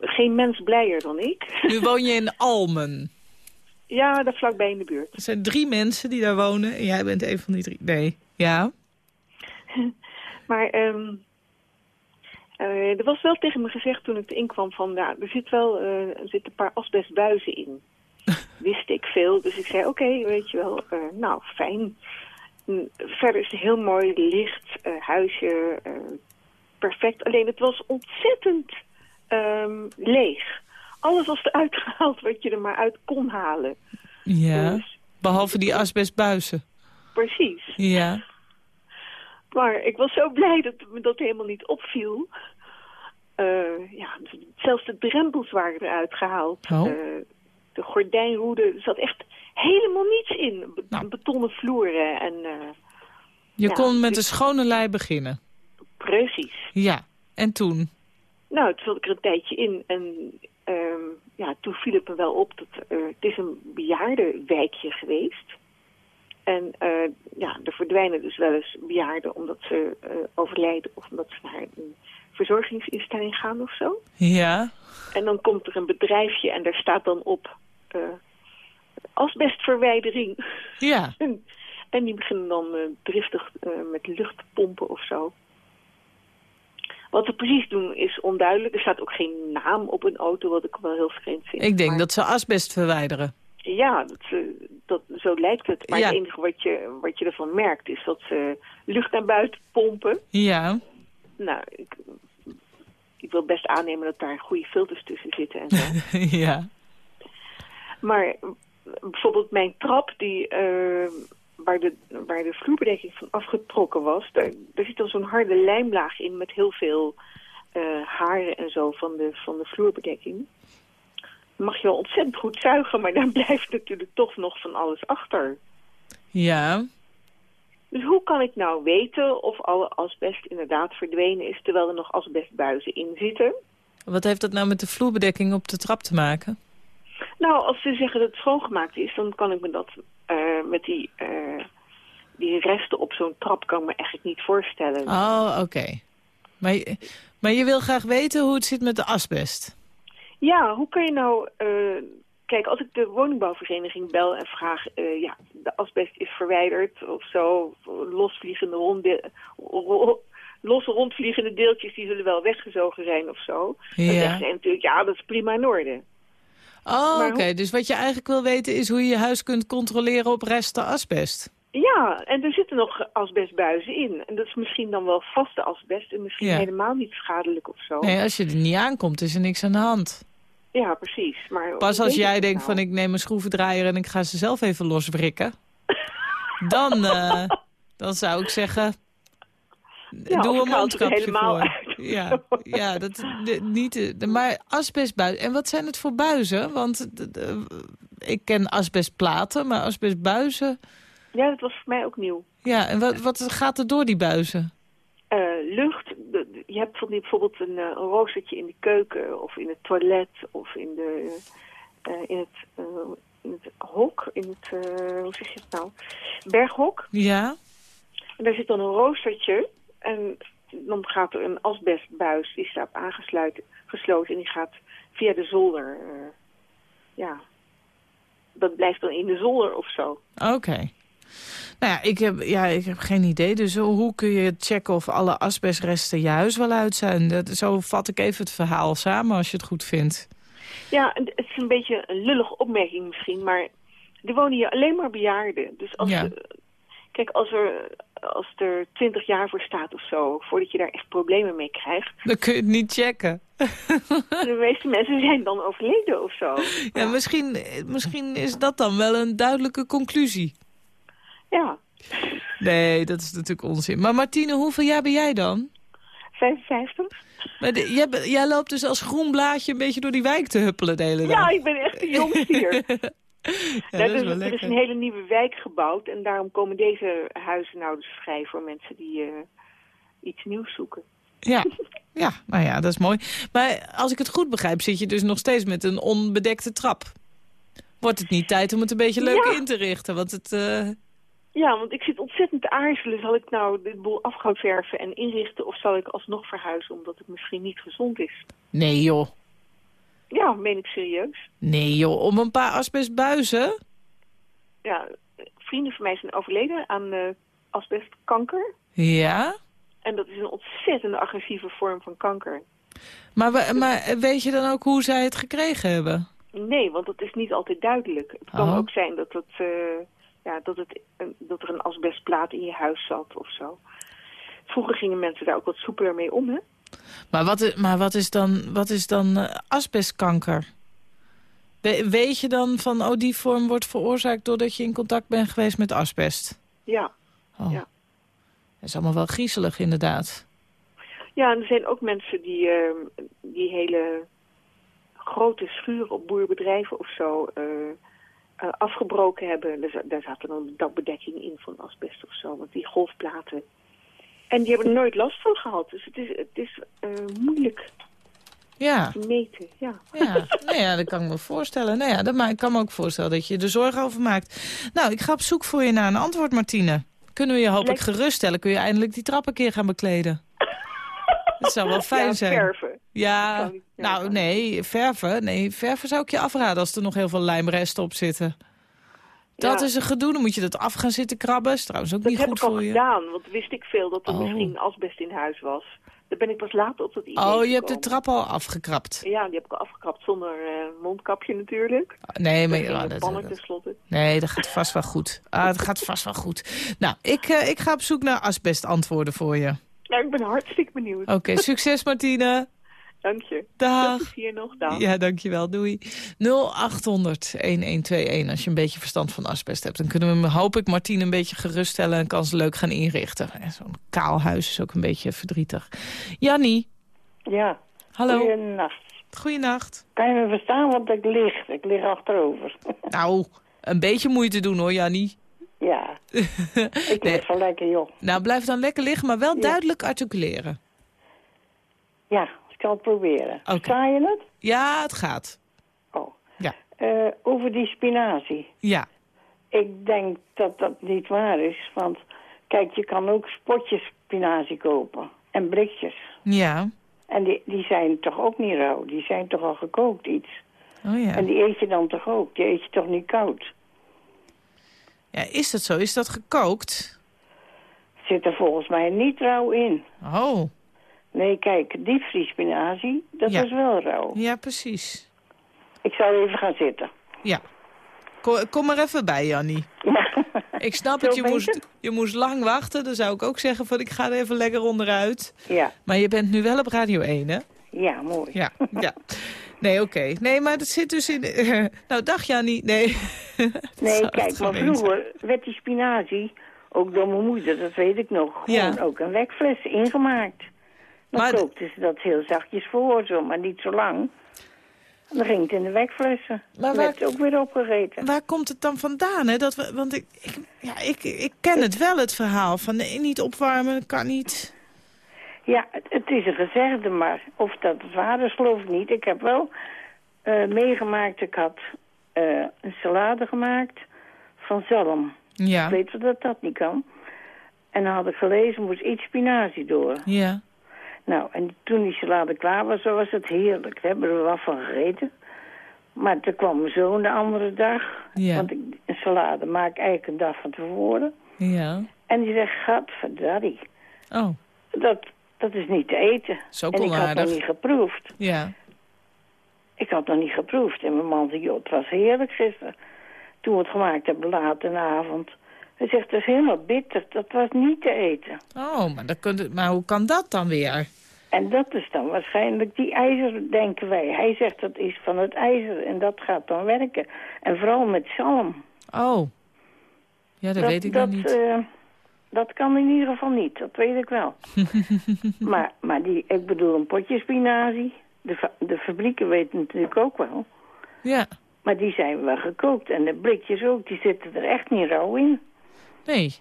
geen mens blijer dan ik. Nu woon je in [laughs] Almen. Ja, daar vlakbij in de buurt. Er zijn drie mensen die daar wonen. En jij bent een van die drie. Nee. Ja. [laughs] Maar ehm, eh, er was wel tegen me gezegd toen ik erin kwam van... Ja, er zit wel er zitten een paar asbestbuizen in. [laughs] Wist ik veel. Dus ik zei, oké, weet je wel, eh, nou, fijn. Verder is het heel mooi, licht, huisje, perfect. Alleen het was ontzettend ehm, leeg. Alles was eruit gehaald wat je er maar uit kon halen. Ja. Dus, Behalve die asbestbuizen. precies. Ja. Maar ik was zo blij dat me dat helemaal niet opviel. Eh, ja, zelfs de drempels waren eruit gehaald. Oh. Eh, de gordijnroede, er zat echt helemaal niets in. Be- Nou. Betonnen vloeren en eh, Je Ja, kon met dus- een schone lei beginnen. precies. Ja. En toen? Nou, toen zat ik er een tijdje in en ehm, ja, toen viel het me wel op dat eh, het is een bejaardenwijkje geweest. En eh, ja, er verdwijnen dus wel eens bejaarden omdat ze eh, overlijden of omdat ze naar een verzorgingsinstelling gaan of zo. Ja. En dan komt er een bedrijfje en daar staat dan op asbestverwijdering. Ja. en, [laughs] en die beginnen dan driftig met lucht te pompen of zo. Wat ze precies doen is onduidelijk. Er staat ook geen naam op een auto, wat ik wel heel vreemd vind. Ik denk Maar- dat ze asbest verwijderen. Ja, dat, ze- dat, zo lijkt het. Maar Ja. het enige wat je, wat je ervan merkt is dat ze lucht naar buiten pompen. Ja. Nou, ik, ik wil best aannemen dat daar goede filters tussen zitten en zo. [laughs] ja. Maar bijvoorbeeld mijn trap, die, eh, waar, de, waar de vloerbedekking van afgetrokken was, daar, daar zit dan zo'n harde lijmlaag in met heel veel eh, haren en zo van de, van de vloerbedekking. Mag je wel ontzettend goed zuigen, maar [laughs] daar blijft natuurlijk toch nog van alles achter. Ja. Dus hoe kan ik nou weten of alle asbest inderdaad verdwenen is, terwijl er nog asbestbuizen in zitten? Wat heeft dat nou met de vloerbedekking op de trap te maken? Nou, als ze zeggen dat het schoongemaakt is, dan kan ik me dat met die, eh, die resten op zo'n trap kan ik me eigenlijk niet voorstellen. Oh, oké. Maar, je- maar je wil graag weten hoe het zit met de asbest. Ja, hoe kan je nou... eh, kijk, als ik de woningbouwvereniging bel en vraag... eh, ja, de asbest is verwijderd of zo, losvliegende ronde, ro- [laughs] losse rondvliegende deeltjes... die zullen wel weggezogen zijn of zo. Dan Ja. zeggen ze natuurlijk, ja, dat is prima in orde. Oh, oké. hoe- Dus wat je eigenlijk wil weten is hoe je je huis kunt controleren op resten asbest. Ja, en er zitten nog asbestbuizen in. En dat is misschien dan wel vaste asbest en misschien Ja. helemaal niet schadelijk of zo. Nee, als je er niet aankomt, is er niks aan de hand. Ja, precies. Maar Pas als jij denkt nou? van ik neem een schroevendraaier en ik ga ze zelf even loswrikken. dan, eh, [laughs] dan zou ik zeggen, Ja, doe een mondkapje helemaal voor. Ja, ja dat, de- niet, de- maar asbestbuizen. En wat zijn het voor buizen? Want de- ik ken asbestplaten, maar asbestbuizen... Ja, dat was voor mij ook nieuw. Ja, en wat, wat gaat er door die buizen? Eh, lucht, je hebt van die bijvoorbeeld een, eh, een roostertje in de keuken of in het toilet of in, de, eh, in, het, in het hok, in het, hoe zeg je het nou, berghok. Ja? En daar zit dan een roostertje en dan gaat er een asbestbuis, die staat aangesloten gesloten en die gaat via de zolder. eh, ja, dat blijft dan in de zolder of zo. Oké. Nou ja ik, heb, ja, ik heb geen idee. Dus hoe- kun je checken of alle asbestresten je huis wel uit zijn? Dat, zo vat ik even het verhaal samen als je het goed vindt. Ja, het is een beetje een lullige opmerking misschien, maar er wonen hier alleen maar bejaarden. Dus als Ja. Kijk, als er, als er 20 jaar voor staat of zo, voordat je daar echt problemen mee krijgt, Dan kun je het niet checken. [laughs] de meeste mensen zijn dan overleden of zo. Ja, misschien, misschien is dat dan wel een duidelijke conclusie. Ja, Nee, dat is natuurlijk onzin. Maar Martine, hoeveel jaar ben jij dan? 55? Maar de- jij, loopt dus als groen blaadje een beetje door die wijk te huppelen de hele dag. Ja, ik ben echt de jongste hier. [laughs] Ja, dat is er, er is een hele nieuwe wijk gebouwd en daarom komen deze huizen nou dus vrij voor mensen die eh, iets nieuws zoeken. Ja. [laughs] ja, nou ja, dat is mooi. Maar als ik het goed begrijp, zit je dus nog steeds met een onbedekte trap. Wordt het niet tijd om het een beetje leuk Ja. in te richten? Want het... eh, Ja, want ik zit ontzettend te aarzelen. Zal ik nou dit boel af gaan verven en inrichten of zal ik alsnog verhuizen omdat het misschien niet gezond is? Nee joh. Ja, meen ik serieus. Nee joh, om een paar asbestbuizen? Ja, vrienden van mij zijn overleden aan eh, asbestkanker. Ja. En dat is een ontzettend agressieve vorm van kanker. Maar, we- maar weet je dan ook hoe zij het gekregen hebben? Nee, want dat is niet altijd duidelijk. Het kan Oh. ook zijn dat, het, eh, ja, dat, het, dat er een asbestplaat in je huis zat of zo. Vroeger gingen mensen daar ook wat soepeler mee om, hè? Maar wat, maar wat is dan, wat is dan eh, asbestkanker? We- weet je dan van, oh, die vorm wordt veroorzaakt doordat je in contact bent geweest met asbest? Ja. Oh. Ja. Dat is allemaal wel griezelig, inderdaad. Ja, en er zijn ook mensen die, eh, die hele grote schuren op boerbedrijven of zo eh, eh, afgebroken hebben. Daar, za- daar zat dan een dakbedekking in van asbest of zo, want die golfplaten. En die hebben er nooit last van gehad. Dus het is, het is eh, moeilijk Ja, te meten, ja. ja. nou ja, dat kan ik me voorstellen. Nou ja, dat ik kan me ook voorstellen dat je er zorgen over maakt. Nou, ik ga op zoek voor je naar een antwoord, Martine. Kunnen we je hopelijk geruststellen? Kun je eindelijk die trap een keer gaan bekleden? [laughs] Dat zou wel fijn ja, zijn. verven. Ja, nou nee, verven. Nee, verven zou ik je afraden als er nog heel veel lijmresten op zitten. Dat Ja. is een gedoe, dan moet je dat af gaan zitten krabben. Is trouwens ook Dat niet heb goed ik al voor je. gedaan, want wist ik veel dat er Oh. misschien asbest in huis was. Daar ben ik pas later op dat idee Oh, je hebt de trap al afgekrapt. Ja, die heb ik al afgekapt zonder eh, mondkapje natuurlijk. Nee, maar Dat ja, dat, dat- tenslotte. nee, dat gaat vast wel goed. Ah, dat gaat vast wel goed. Nou, ik, eh, ik ga op zoek naar asbestantwoorden voor je. Nou, ik ben hartstikke benieuwd. Oké, succes Martine. Dank je. Dag. Plezier nog. Dag. Ja, dankjewel. Doei. 0800-1121 als je een beetje verstand van asbest hebt. Dan kunnen we, hoop ik, Martine een beetje geruststellen... en kan ze leuk gaan inrichten. En Zo'n kaal huis is ook een beetje verdrietig. Jannie, Ja, hallo. goeienacht. Goeienacht. Kan je me verstaan, want ik lig. Ik lig achterover. [laughs] Nou, een beetje moeite doen hoor, Jannie. ja, [laughs] ik Nee. lig zo lekker, joh. Nou, blijf dan lekker liggen, maar wel Ja. duidelijk articuleren. Ja, zal het proberen. Oké. Versta je het? Ja, het gaat. Oh. Ja. Eh, over die spinazie. Ja. Ik denk dat dat niet waar is, want kijk, je kan ook spotjes spinazie kopen. En blikjes. Ja. En die, die zijn toch ook niet rauw? Die zijn toch al gekookt iets? Oh ja. En die eet je dan toch ook? Die eet je toch niet koud? Ja, is dat zo? Is dat gekookt? Zit er volgens mij niet rauw in. Oh, Nee, kijk, diepvriespinazie, dat Ja. is wel rauw. ja, precies. Ik zal even gaan zitten. Ja. Kom, kom maar even bij, Jannie. Ja. Ik snap [laughs] het, je beter? moest, je moest lang wachten. Dan zou ik ook zeggen van ik ga er even lekker onderuit. Ja, Maar je bent nu wel op Radio 1, hè? ja, mooi. Ja, ja. Nee, oké. Nee, maar dat zit dus in... [laughs] nou, dag Jannie. Nee. [laughs] Nee, kijk, maar vroeger werd die spinazie, ook door mijn moeder, dat weet ik nog, gewoon Ja. ook een wekfles ingemaakt. Dan Maar- kookte ze dat heel zachtjes voor, zo, maar niet zo lang. En dan ging het in de wekflessen. Maar waar- werd ook weer opgegeten. Waar komt het dan vandaan, hè? Dat we, want ik, ik, ja, ik, ik ken het wel, het verhaal. Van nee, niet opwarmen, kan niet. Ja, het, het is een gezegde, maar of dat het waar is, geloof ik niet. Ik heb wel eh, meegemaakt, ik had eh, een salade gemaakt van zalm. Ja, Ik weet wel dat dat niet kan. En dan had ik gelezen, moest iets spinazie door. ja. Nou, en toen die salade klaar was, zo was het heerlijk. Daar hebben we er wel van gegeten. Maar toen kwam mijn zoon de andere dag. Ja. Want ik, een salade maak ik eigenlijk een dag van tevoren. Ja. En die zegt, gadverdaddy, Oh, dat, dat is niet te eten. Ook en ik had nog niet geproefd. ja. ik had nog niet geproefd. En mijn man zei, joh, het was heerlijk gisteren. Toen we het gemaakt hebben, laat in de avond. Hij zegt, het is helemaal bitter. Dat was niet te eten. Oh, maar, dat kunt, maar hoe kan dat dan weer? En dat is dan waarschijnlijk die ijzer, denken wij. Hij zegt, dat is van het ijzer en dat gaat dan werken. En vooral met zalm. Oh. Ja, dat, weet ik dat, niet. eh, dat kan in ieder geval niet, dat weet ik wel. [laughs] maar, maar die, ik bedoel een potje spinazie. De, de fabrieken weten natuurlijk ook wel. Ja. Maar die zijn wel gekookt. En de blikjes ook, die zitten er echt niet rauw in. Nee.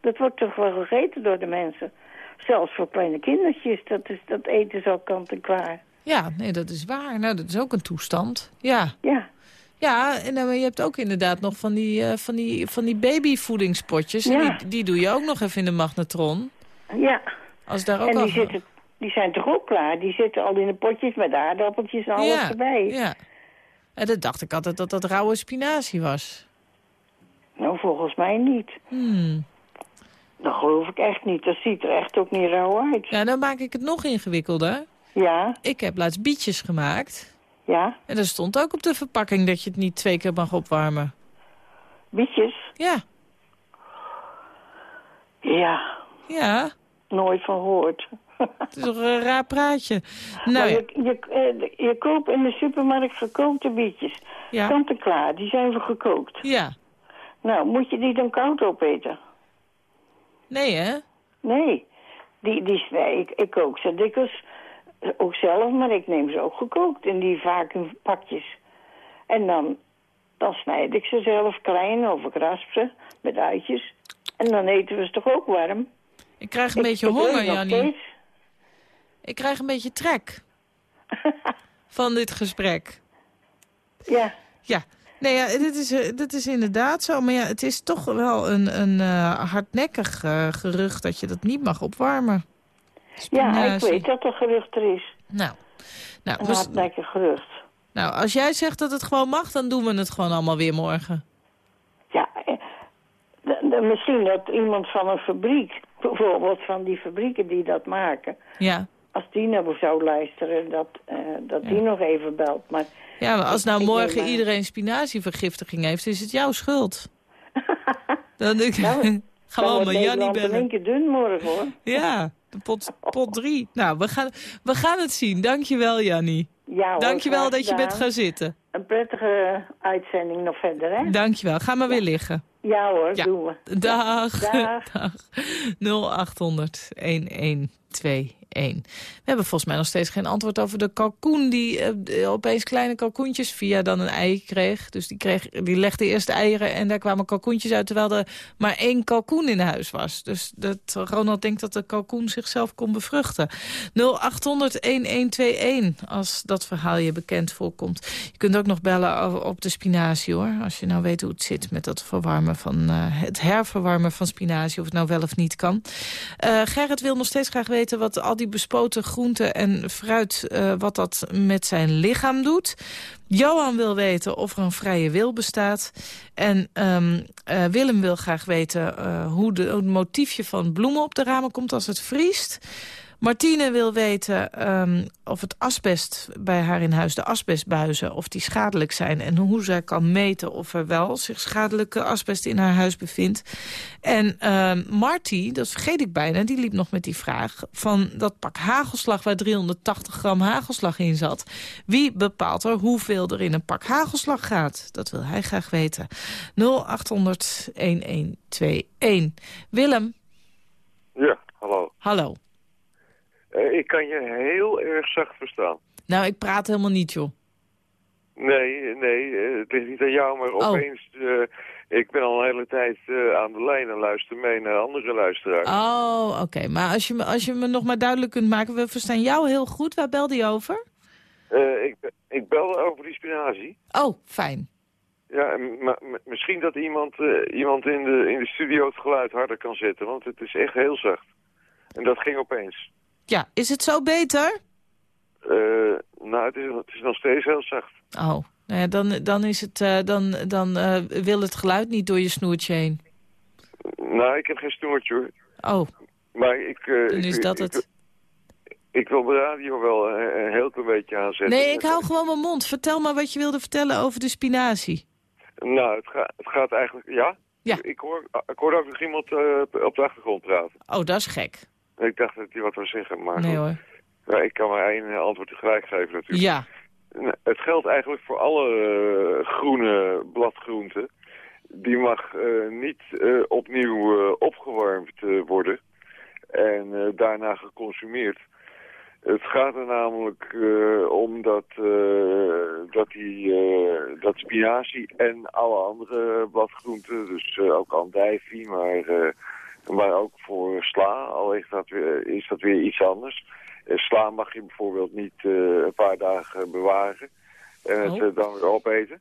Dat wordt toch wel gegeten door de mensen. Zelfs voor kleine kindertjes, dat, is, dat eten al kant en klaar. Ja, nee, dat is waar. Nou, dat is ook een toestand. Ja. Ja. Ja, en dan, je hebt ook inderdaad nog van die, eh, van die, van die babyvoedingspotjes. En Ja. Die, die doe je ook nog even in de magnetron. Ja. Als daar ook en al... die, zitten, die zijn toch ook klaar? Die zitten al in de potjes met aardappeltjes en alles ja, erbij. Ja. En dat dacht ik altijd dat dat rauwe spinazie was. Nou, volgens mij niet. Hmm. Dat geloof ik echt niet. Dat ziet er echt ook niet rauw uit. Ja, dan maak ik het nog ingewikkelder. Ja, Ik heb laatst bietjes gemaakt. ja. En er stond ook op de verpakking dat je het niet twee keer mag opwarmen. Bietjes? Ja. Ja, Ja, nooit van gehoord. het is toch een raar praatje. Nou je, je, eh, je koopt in de supermarkt gekookte bietjes. ja. Kant en klaar, die zijn we gekookt. ja. Nou, moet je die dan koud opeten? Nee, hè? Nee. Die, die, ik, ik kook ze dikwijls eh, ook zelf, maar ik neem ze ook gekookt in die vaak in pakjes. En dan, dan snijd ik ze zelf klein of ik rasp ze met uitjes. En dan eten we ze toch ook warm? Ik krijg een Ik- beetje ik honger, Jannie. Ik krijg een beetje trek [laughs] van dit gesprek. Ja, Ja, nee, ja, dit, is, eh, dit is inderdaad zo. Maar ja, het is toch wel een, een eh, hardnekkig eh, gerucht dat je dat niet mag opwarmen. ja ik weet dat er gerucht er is. Nou, nou, Een hardnekkig gerucht. nou, als jij zegt dat het gewoon mag, dan doen we het gewoon allemaal weer morgen. Ja, misschien dat iemand van een fabriek, bijvoorbeeld van die fabrieken die dat maken... Ja, als die nou zou luisteren, dat, eh, dat die nog even belt. Maar ja maar als nou morgen aan- iedereen spinazievergiftiging heeft, is het jouw schuld. [laughs] Dan denk ik, Nou, [laughs] gaan we dan allemaal wordt Jannie bellen. keer dun morgen, hoor. [laughs] Ja, de pot, pot drie. Nou, we gaan, we gaan het zien. Dankjewel, Jannie. Ja, hoor, Dankjewel dat je bent gaan zitten. Een prettige uitzending nog verder, hè? Dankjewel. Ga maar weer liggen. Ja hoor, Ja. doen we. Dag. Dag. Dag. 0800 1121. We hebben volgens mij nog steeds geen antwoord over de kalkoen... die eh, opeens kleine kalkoentjes via dan een ei kreeg. Dus die, kreeg, die legde eerst eieren en daar kwamen kalkoentjes uit... terwijl er maar één kalkoen in huis was. Dus dat Ronald denkt dat de kalkoen zichzelf kon bevruchten. 0800-1121 als dat verhaal je bekend voorkomt. Je kunt ook nog bellen op de spinazie, hoor. Als je nou weet hoe het zit met dat verwarmen van... eh, het herverwarmen van spinazie, of het nou wel of niet kan. Eh, Gerrit wil nog steeds graag weten wat al die bespoten groenten en fruit... eh, wat dat met zijn lichaam doet. Johan wil weten of er een vrije wil bestaat. En ehm, eh, Willem wil graag weten eh, hoe, de, hoe het motiefje van bloemen op de ramen komt als het vriest. Martine wil weten ehm, of het asbest bij haar in huis, de asbestbuizen, of die schadelijk zijn. En hoe zij kan meten of er wel zich schadelijke asbest in haar huis bevindt. En ehm Marty, dat vergeet ik bijna, die liep nog met die vraag van dat pak hagelslag waar 380 gram hagelslag in zat. Wie bepaalt er hoeveel er in een pak hagelslag gaat? Dat wil hij graag weten. 0800 1121. Willem, Ja, hallo. hallo. Eh, ik kan je heel erg zacht verstaan. Nou, ik praat helemaal niet, joh. Nee, nee, eh, het ligt niet aan jou, maar Oh. opeens... eh, ik ben al een hele tijd aan de lijn en luister mee naar andere luisteraars. Oh, oké. Maar als je, me, als je me nog maar duidelijk kunt maken... we verstaan jou heel goed. Waar belde je over? Ik, ik belde over die spinazie. Oh, fijn. Ja, en ma- m- misschien dat iemand, iemand in, de, in de studio het geluid harder kan zetten, want het is echt heel zacht. En dat ging opeens. Ja, is het zo beter? Eh, nou, het is, het is nog steeds heel zacht. Oh, nou ja, dan, dan, is het, eh, dan, dan eh, wil het geluid niet door je snoertje heen. Nou, ik heb geen snoertje hoor. Oh, Maar ik... dan ik- is dat ik- het. Ik wil de radio wel een, heel klein beetje aanzetten. Nee, ik hou gewoon mijn mond. Vertel maar wat je wilde vertellen over de spinazie. Nou, het, ga- het gaat eigenlijk... Ja? Ja. Ik, hoor, ik hoorde ook nog iemand op de achtergrond praten. Oh, dat is gek. Ik dacht dat hij wat wil zeggen, maar... Nee hoor. Ja, ik kan maar één eh, antwoord tegelijk geven natuurlijk. Ja. Nou, Het geldt eigenlijk voor alle eh, groene bladgroenten. Die mag eh, niet opnieuw opgewarmd worden en daarna geconsumeerd. Het gaat er namelijk om dat, dat, die, dat spinazie en alle andere bladgroenten, dus ook andijvie, maar, maar ook voor sla, al is dat weer, is dat weer iets anders. Eh, sla mag je bijvoorbeeld niet eh, een paar dagen bewaren en het Oh. eh, dan weer opeten.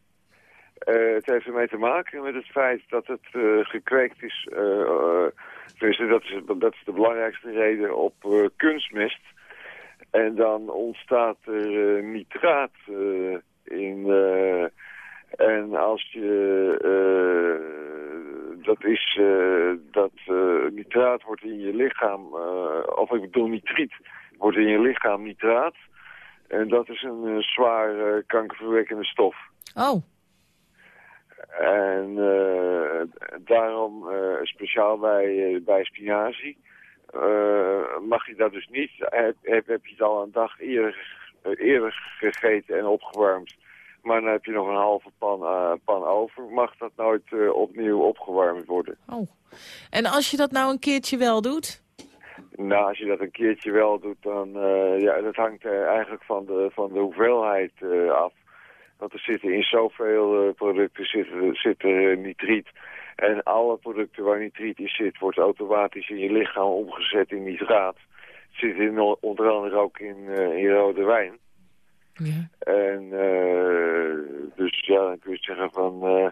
Het heeft ermee te maken met het feit dat het gekweekt is. tenminste, dat, is, dat is de belangrijkste reden op kunstmest. En dan ontstaat er nitraat in. en als je. Dat is. eh, dat eh, nitraat wordt in je lichaam. eh, of ik bedoel nitriet. Wordt in je lichaam nitraat. En dat is een zwaar kankerverwekkende stof. Oh, En daarom, speciaal bij, bij spinazie, mag je dat dus niet. Heb, heb, heb je het al een dag eerder, eerder gegeten en opgewarmd, maar dan heb je nog een halve pan, eh, pan over, mag dat nooit eh, opnieuw opgewarmd worden. oh. En als je dat nou een keertje wel doet? Nou, als je dat een keertje wel doet, dan eh, ja, dat hangt eigenlijk van de, van de hoeveelheid af. Want er zitten in zoveel producten zit, zit er nitriet. En alle producten waar nitriet in zit, wordt automatisch in je lichaam omgezet in nitraat. Het zit in, onder andere ook in, in rode wijn. Ja. En eh, dus ja, dan kun je zeggen van... eh,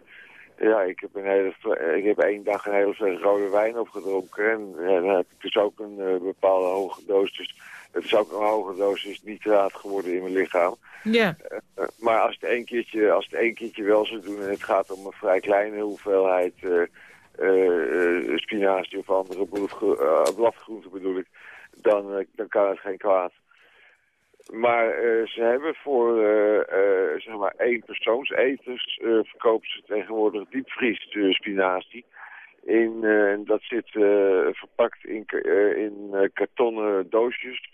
ja, ik heb, een hele, ik heb één dag een hele fles rode wijn opgedronken. En ja, dan heb ik dus ook een eh, bepaalde hoge dosis... Het is ook een hoge dosis nitraat geworden in mijn lichaam. Ja. Maar als het één keertje, als het één keertje wel zou doen... en het gaat om een vrij kleine hoeveelheid eh, spinazie of andere bladgroenten bedoel ik... Dan, dan kan het geen kwaad. Maar eh, ze hebben voor eh, eh, zeg maar één persoonseters verkopen ze tegenwoordig diepvries spinazie. In, en dat zit verpakt in, in kartonnen doosjes.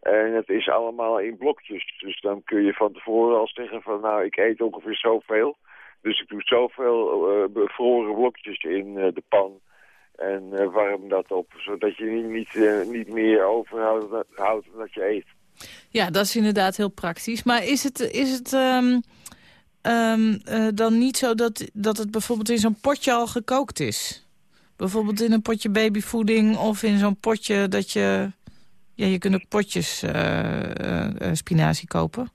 En het is allemaal in blokjes. Dus dan kun je van tevoren al zeggen van nou ik eet ongeveer zoveel. Dus ik doe zoveel bevroren blokjes in de pan. En warm dat op. Zodat je niet, niet, meer overhoudt dat je eet. Ja, dat is inderdaad heel praktisch. Maar is het, is het ehm, ehm, eh, dan niet zo dat, dat het bijvoorbeeld in zo'n potje al gekookt is? Bijvoorbeeld in een potje babyvoeding of in zo'n potje dat je... Ja, je kunt ook potjes eh, spinazie kopen.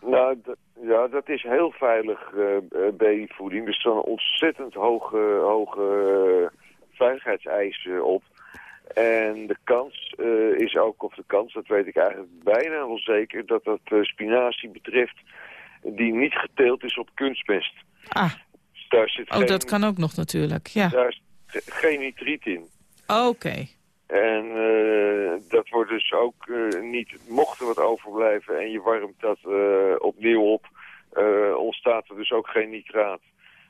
Nou, ja, dat is heel veilig babyvoeding. Er staan ontzettend hoge, hoge veiligheidseisen op. En de kans eh, is ook, of de kans, dat weet ik eigenlijk bijna wel zeker, dat dat eh, spinazie betreft die niet geteeld is op kunstmest. Ah, daar zit oh, geen, dat kan ook nog natuurlijk, ja. daar ge- geen nitriet in. Oké. En eh, dat wordt dus ook niet, mocht er wat overblijven en je warmt dat opnieuw op, ontstaat er dus ook geen nitraat.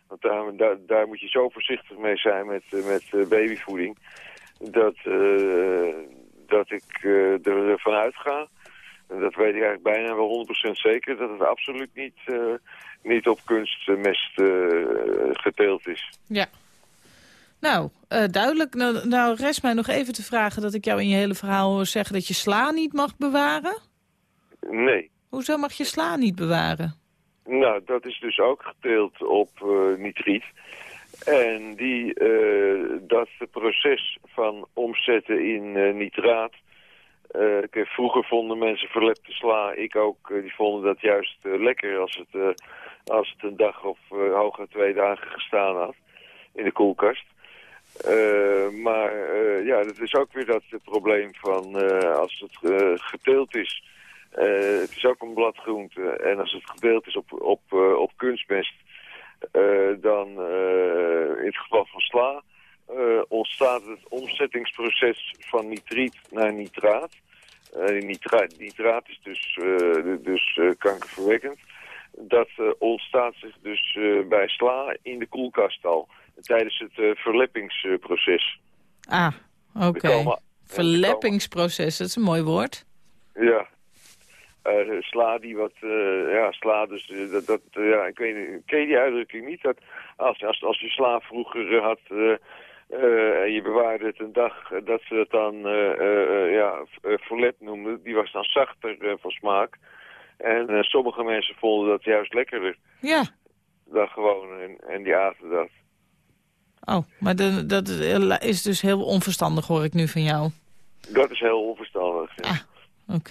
Want daar, daar, daar moet je zo voorzichtig mee zijn met, met babyvoeding, dat, eh, dat ik eh, ervan uitga, en dat weet ik eigenlijk bijna wel 100% zeker, dat het absoluut niet, eh, niet op kunstmest geteeld is. Ja. Nou, duidelijk. Nou, nou, rest mij nog even te vragen dat ik jou in je hele verhaal hoor zeggen dat je sla niet mag bewaren. Nee. Hoezo mag je sla niet bewaren? Nou, dat is dus ook geteeld op nitriet. En die, eh, dat proces van omzetten in eh, nitraat... eh, vroeger vonden mensen verlepte sla, ik ook, die vonden dat juist lekker als het, als het een dag of hooguit twee dagen gestaan had in de koelkast. Maar ja, dat is ook weer dat probleem van als het geteeld is. Het is ook een bladgroente en als het gedeeld is op, op, op kunstmest, dan in het geval van sla ontstaat het omzettingsproces van nitriet naar nitraat. eh, nitraat, nitraat is dus, eh, dus eh, kankerverwekkend. Dat eh, ontstaat zich dus eh, bij sla in de koelkast al. Tijdens het eh, verleppingsproces. Ah, oké. Komen- Verleppingsproces, dat is een mooi woord. Ja. Eh, sla die wat, eh, ja, sla dus, eh, dat, dat ja, ik weet ken je die uitdrukking niet? Dat als, als, als je sla vroeger had en je bewaarde het een dag, dat ze het dan, ja, verlet noemden, die was dan zachter van smaak. En sommige mensen vonden dat juist lekkerder Ja. dan gewoon, en, en die aten dat. Oh, maar de, dat is dus heel onverstandig, hoor ik nu van jou. Dat is heel onverstandig. ja.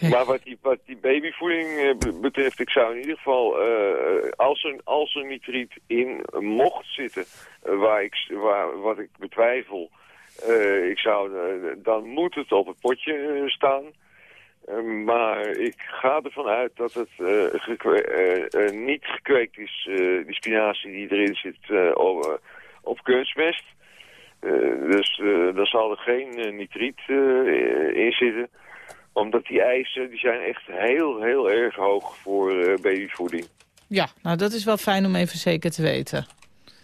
Maar wat die, die babyvoeding eh, be- betreft, ik zou in ieder geval, eh, als, er, als er nitriet in mocht zitten, eh, waar ik, waar, wat ik betwijfel, ik zou, dan moet het op het potje staan. Maar ik ga ervan uit dat het niet gekweekt is, die spinazie die erin zit, op, op kunstmest. Dus daar zal er geen nitriet in zitten omdat die eisen die zijn echt heel, heel erg hoog voor eh, babyvoeding. Ja, nou dat is wel fijn om even zeker te weten.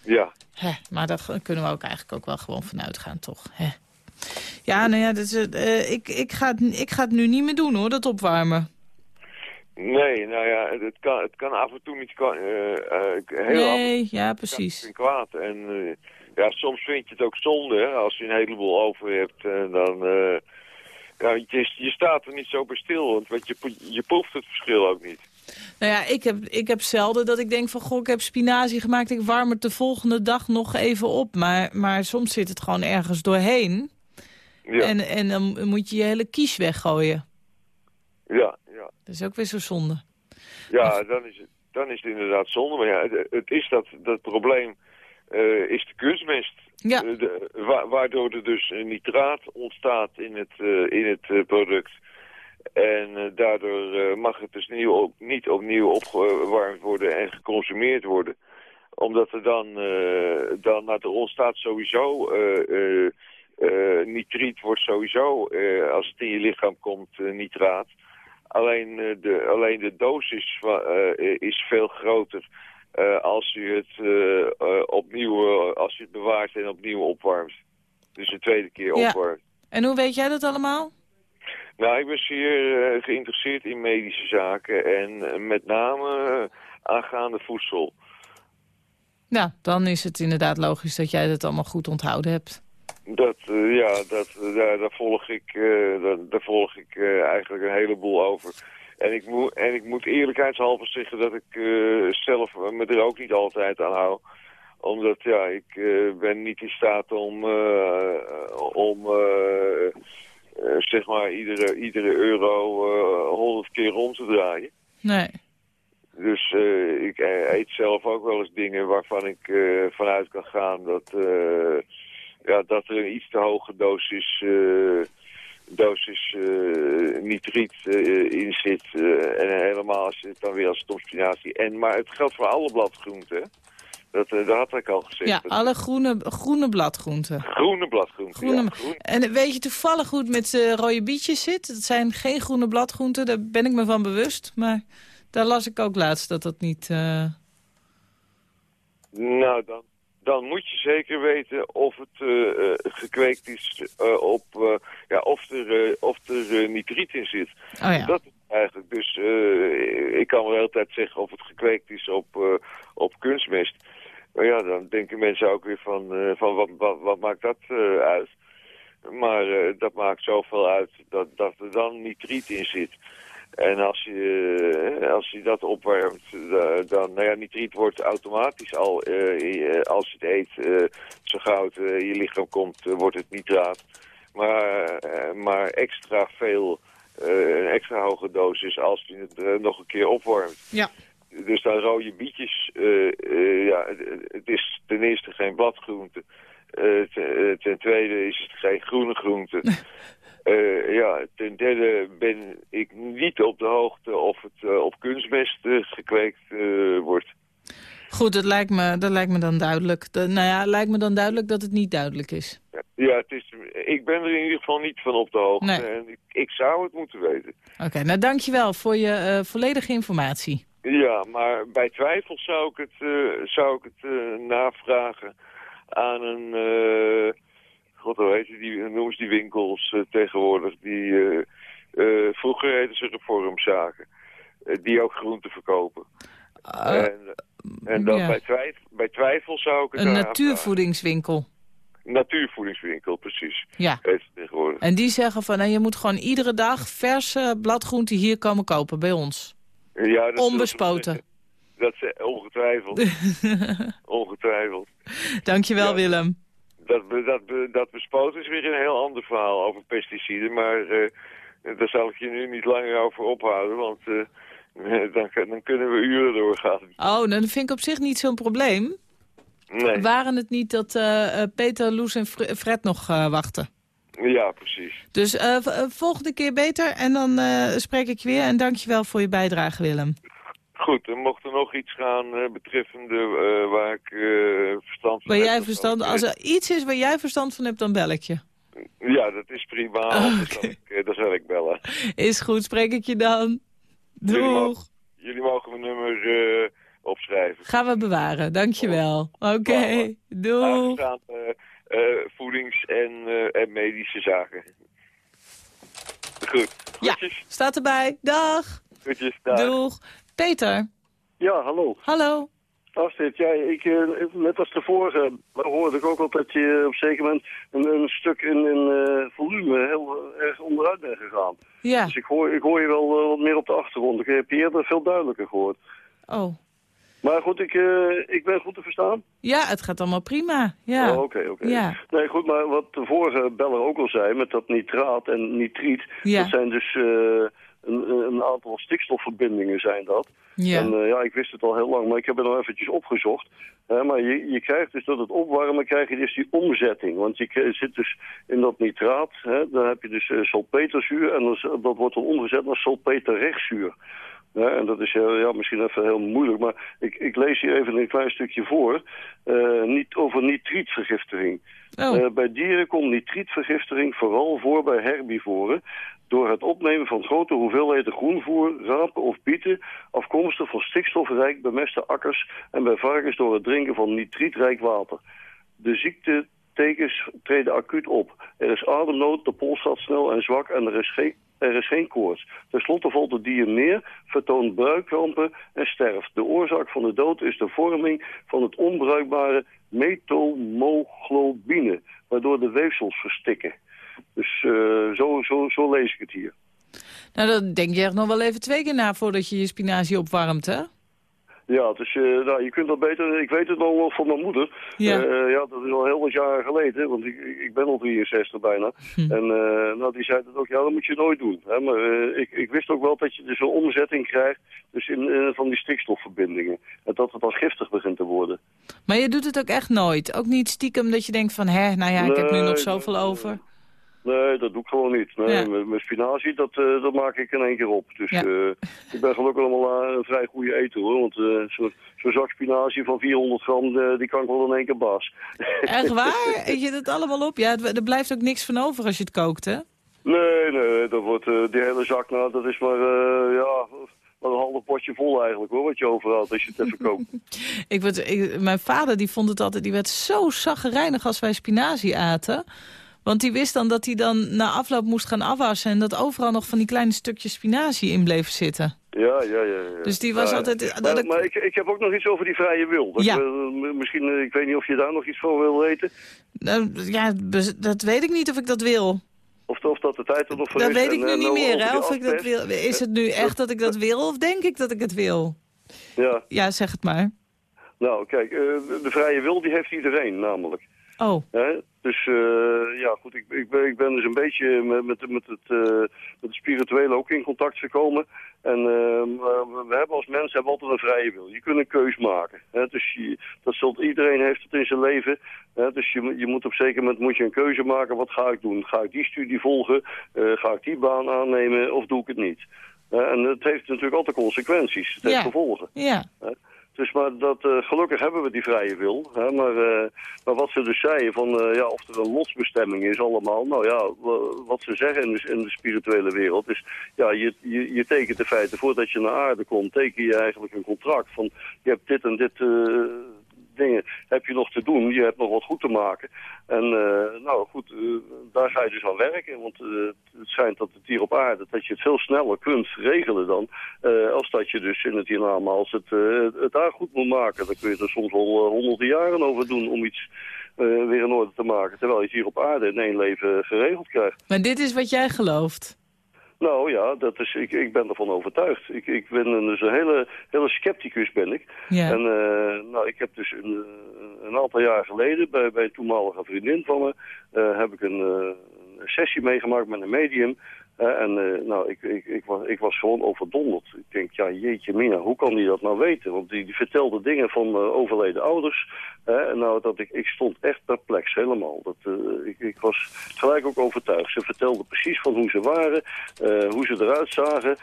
Ja. Hè, maar daar kunnen we ook eigenlijk ook wel gewoon van uitgaan, toch? Hè. Ja, nou ja, dat is, het, eh, ik, ik, ga het, ik ga het nu niet meer doen, hoor, dat opwarmen. Nee, nou ja, het kan, het kan af en toe niet kan, eh, eh, heel af nee, ja, precies. en kwaad. En eh, ja, soms vind je het ook zonde, hè, als je een heleboel over hebt. En dan, eh, ja, je, je staat er niet zo bij stil, want wat je, je proeft het verschil ook niet. Nou ja, ik heb, ik heb zelden dat ik denk van, goh, ik heb spinazie gemaakt, ik warm het de volgende dag nog even op. Maar, maar soms zit het gewoon ergens doorheen. Ja. En, en dan moet je je hele kies weggooien. Ja, ja. Dat is ook weer zo zonde. Ja, dan is, het, dan is het inderdaad zonde. Maar ja, het, het is dat, dat probleem eh, is de kunstmest. Ja. Eh, de, wa- waardoor er dus nitraat ontstaat in het, eh, in het product. En daardoor mag het dus nieuw op, niet opnieuw opgewarmd worden en geconsumeerd worden. Omdat er dan, dan nou, er ontstaat sowieso... nitriet wordt sowieso, als het in je lichaam komt, nitraat. Alleen, de, alleen de dosis is veel groter eh, als je het eh, eh, opnieuw, als je het bewaart en opnieuw opwarmt. Dus een tweede keer Ja. opwarmt. En hoe weet jij dat allemaal? Nou, ik ben zeer geïnteresseerd in medische zaken en met name aangaande voedsel. Nou, dan is het inderdaad logisch dat jij het allemaal goed onthouden hebt. Dat, ja, dat, daar, daar volg ik, daar, daar volg ik eigenlijk een heleboel over. En ik, moet en ik moet eerlijkheidshalve zeggen dat ik eh, zelf me er ook niet altijd aan hou. Omdat, ja, ik eh, ben niet in staat om, eh, om zeg maar, iedere, iedere euro honderd keer rond te draaien. Nee. Dus ik eh, eet zelf ook wel eens dingen waarvan ik vanuit kan gaan dat, ja, dat er een iets te hoge dosis, dosis eh, nitriet eh, in zit. eh, en helemaal als het dan weer als spinazie. En, maar het geldt voor alle bladgroenten. Dat, dat had ik al gezegd. Ja, alle groene, groene bladgroenten. Groene bladgroenten. Groene, ja, groen. En weet je toevallig hoe het met rode bietjes zit? Het zijn geen groene bladgroenten, daar ben ik me van bewust. Maar daar las ik ook laatst dat dat niet... Nou, dan, dan moet je zeker weten of het eh, eh, gekweekt is eh, op, ja, of er, of er nitriet in zit. Oh ja. Dat is eigenlijk. Dus ik kan wel de hele tijd zeggen of het gekweekt is op, op kunstmest. Maar ja, dan denken mensen ook weer van, van wat, wat, wat maakt dat uit? Maar dat maakt zoveel uit dat, dat er dan nitriet in zit. En als je, eh, als je dat opwarmt, dan, nou ja, nitriet wordt automatisch al, eh, eh, als je het eet, zo gauw het in je lichaam komt, wordt het nitraat. Maar, maar extra veel, een extra hoge dosis als je het nog een keer opwarmt. Ja. Dus dan rode bietjes, ja, het, is ten eerste geen bladgroente. Ten, ten tweede is het geen groene groente. [laughs] Eh, ja, ten derde ben ik niet op de hoogte of het eh, op kunstmest eh, gekweekt wordt. Goed, dat lijkt me, dat lijkt me dan duidelijk. Nou ja, lijkt me dan duidelijk dat het niet duidelijk is. Ja, het is, ik ben er in ieder geval niet van op de hoogte. Nee. En ik, ik zou het moeten weten. Oké, nou dankjewel voor je volledige informatie. Ja, maar bij twijfel zou ik het, zou ik het navragen aan een... God, hoe heet die, noemen ze die winkels eh, tegenwoordig? Die, eh, eh, vroeger heten ze reformzaken. die ook groenten verkopen. en en dan ja. bij, twijfel, bij twijfel zou ik het Een natuurvoedingswinkel. Natuurvoedingswinkel, precies. Ja. En die zeggen van, nou, je moet gewoon iedere dag verse bladgroenten hier komen kopen bij ons. Ja, dat Onbespoten. Dat is ongetwijfeld. [laughs] ongetwijfeld. Dankjewel Willem. Dat, dat, dat bespoten is weer een heel ander verhaal over pesticiden. Maar eh, daar zal ik je nu niet langer over ophouden. Want eh, [laughs] dan, dan kunnen we uren doorgaan. Oh, nou, dat vind ik op zich niet zo'n probleem. Nee. Waren het niet dat eh, Peter, Loes en Fre- Fred nog wachten? Ja, precies. Dus volgende keer beter en dan spreek ik je weer. En dankjewel voor je bijdrage, Willem. Goed, en mocht er nog iets gaan eh, betreffende eh, waar ik eh, verstand van Waar heb, jij verstand, als er iets is waar jij verstand van hebt, dan bel ik je. Ja, dat is prima. Dan, zal ik, eh, dan zal ik bellen. Is goed, spreek ik je dan. Jullie Doeg. mogen, jullie mogen mijn nummer opschrijven. Gaan we bewaren, dankjewel. Oké, doeg. Aangestaan eh, eh, voedings- en, en medische zaken. Goed. Ja, staat erbij. Dag. Goedjes, dag. Doeg. Peter. Ja, hallo. Hallo. Astrid, ja, ik, eh, net als de vorige hoorde ik ook al dat je op een zeker moment een, een stuk in, in eh, volume heel eh, erg onderuit bent gegaan. Ja. Dus ik hoor, ik hoor je wel eh, wat meer op de achtergrond. Ik heb je eerder veel duidelijker gehoord. Oh. Maar goed, ik, eh, ik ben goed te verstaan. Ja, het gaat allemaal prima. Ja. Oh, Oké, oké. Ja. Nee, goed, maar wat de vorige beller ook al zei met dat nitraat en nitriet, Ja. dat zijn dus eh, een, een aantal stikstofverbindingen zijn dat. Ja. En eh, ja, ik wist het al heel lang, maar ik heb het nog eventjes opgezocht. Maar je, je krijgt dus door het opwarmen krijg je dus die omzetting. Want je zit dus in dat nitraat, hè, dan heb je dus salpeterzuur en dat, dat wordt dan omgezet naar salpeterrechtzuur. Ja, en dat is eh, ja, misschien even heel moeilijk, maar ik, ik lees hier even een klein stukje voor. niet over nitrietvergiftiging. Oh. Bij dieren komt nitrietvergiftiging vooral voor bij herbivoren... door het opnemen van grote hoeveelheden groenvoer, rapen of bieten... afkomstig van stikstofrijk bemeste akkers... en bij varkens door het drinken van nitrietrijk water. De ziektetekens treden acuut op. Er is ademnood, de pols staat snel en zwak en er is geen, er is geen koorts. Ten slotte valt het dier neer, vertoont buikkrampen en sterft. De oorzaak van de dood is de vorming van het onbruikbare metomoglobine, waardoor de weefsels verstikken. Dus eh, zo, zo, zo lees ik het hier. Nou, dan denk je echt nog wel even twee keer na voordat je je spinazie opwarmt, hè? Ja, dus eh, nou, je kunt dat beter. Ik weet het al wel van mijn moeder. Ja. Eh, ja, dat is al heel wat jaren geleden, want ik, ik ben al 63 bijna. En eh, nou, die zei dat ook, ja, dat moet je nooit doen. Hè? Maar ik, ik wist ook wel dat je dus een omzetting krijgt dus in, van die stikstofverbindingen. En dat het dan giftig begint te worden. Maar je doet het ook echt nooit. Ook niet stiekem dat je denkt van, hè, nou ja, ik heb nu nog zoveel over. Nee, dat doe ik gewoon niet. Nee, Ja. met spinazie, dat, eh, dat maak ik in één keer op. Dus eh, ik ben gelukkig allemaal eh, een vrij goede eter hoor. Want eh, zo'n zo zak spinazie van 400 gram, die kan ik wel in één keer baas. [laughs] Echt waar? Eet je dat allemaal op? Ja, er blijft ook niks van over als je het kookt, hè? Nee, nee, dat wordt die hele zak, nou, dat is maar, ja, maar een halve potje vol eigenlijk hoor, wat je overhoudt als je het even kookt. [laughs] Ik werd, ik- mijn vader die vond het altijd, die werd zo zaggerijnig als wij spinazie aten. Want die wist dan dat hij dan na afloop moest gaan afwassen... en dat overal nog van die kleine stukjes spinazie in bleef zitten. Ja, ja, ja. ja. Dus die was Ja, altijd- Maar, dat ik- maar ik, ik heb ook nog iets over die vrije wil. Dat Ja. eh, misschien, eh, ik weet niet of je daar nog iets van wil weten. Nou, ja, dat weet ik niet of ik dat wil. Of, of dat de tijd er nog voor Dat is. weet En, ik nu eh, niet nou, meer, hè, of ik dat wil. Is het nu echt dat ik dat wil of denk ik dat ik het wil? Ja, Ja, zeg het maar. nou kijk, de, de vrije wil die heeft iedereen namelijk. Oh, Hè? Dus eh, ja, goed, ik, ik, ben, ik ben dus een beetje met, met, met, het, eh, met het spirituele ook in contact gekomen. En eh, we hebben als mensen hebben altijd een vrije wil. Je kunt een keus maken. Hè? Dus je, dat zult, iedereen heeft het in zijn leven. Hè? Dus je, moet- je moet op zeker moment moet je een keuze maken. Wat ga ik doen? Ga ik die studie volgen? Ga ik die baan aannemen of doe ik het niet? En het heeft natuurlijk altijd consequenties. Het heeft Ja. gevolgen. ja. Dus maar dat, eh, gelukkig hebben we die vrije wil. Hè, maar, eh, maar wat ze dus zeiden, van, eh, ja, of er een lotsbestemming is allemaal. Nou ja, wa- wat ze zeggen in de, in de spirituele wereld is... Ja, je, je, je tekent in feite, voordat je naar aarde komt, teken je eigenlijk een contract. Van, je hebt dit en dit dingen heb je nog te doen. Je hebt nog wat goed te maken. En eh, nou goed, eh, daar ga je dus aan werken. Want eh, het schijnt dat het hier op aarde, dat je het veel sneller kunt regelen dan... als dat je dus in het hiernamaals het, het daar goed moet maken. Dan kun je er soms wel honderden jaren over doen om iets weer in orde te maken. Terwijl je het hier op aarde in één leven geregeld krijgt. Maar dit is wat jij gelooft. Nou ja, dat is, ik, ik ben ervan overtuigd. Ik, ik ben een, dus een hele, hele scepticus ben ik. Ja. En eh, nou, ik heb dus een, eh, een aantal jaar geleden bij, bij een toenmalige vriendin van me... eh, heb ik een, een sessie meegemaakt met een medium... En eh, nou, ik, ik, ik, was, ik was gewoon overdonderd. Ik denk, ja, jeetje mina, hoe kan die dat nou weten? Want die, die vertelde dingen van eh, overleden ouders. En nou, dat ik, ik stond echt perplex, helemaal. Dat, eh, ik, ik was gelijk ook overtuigd. Ze vertelde precies van hoe ze waren, hoe ze eruit zagen.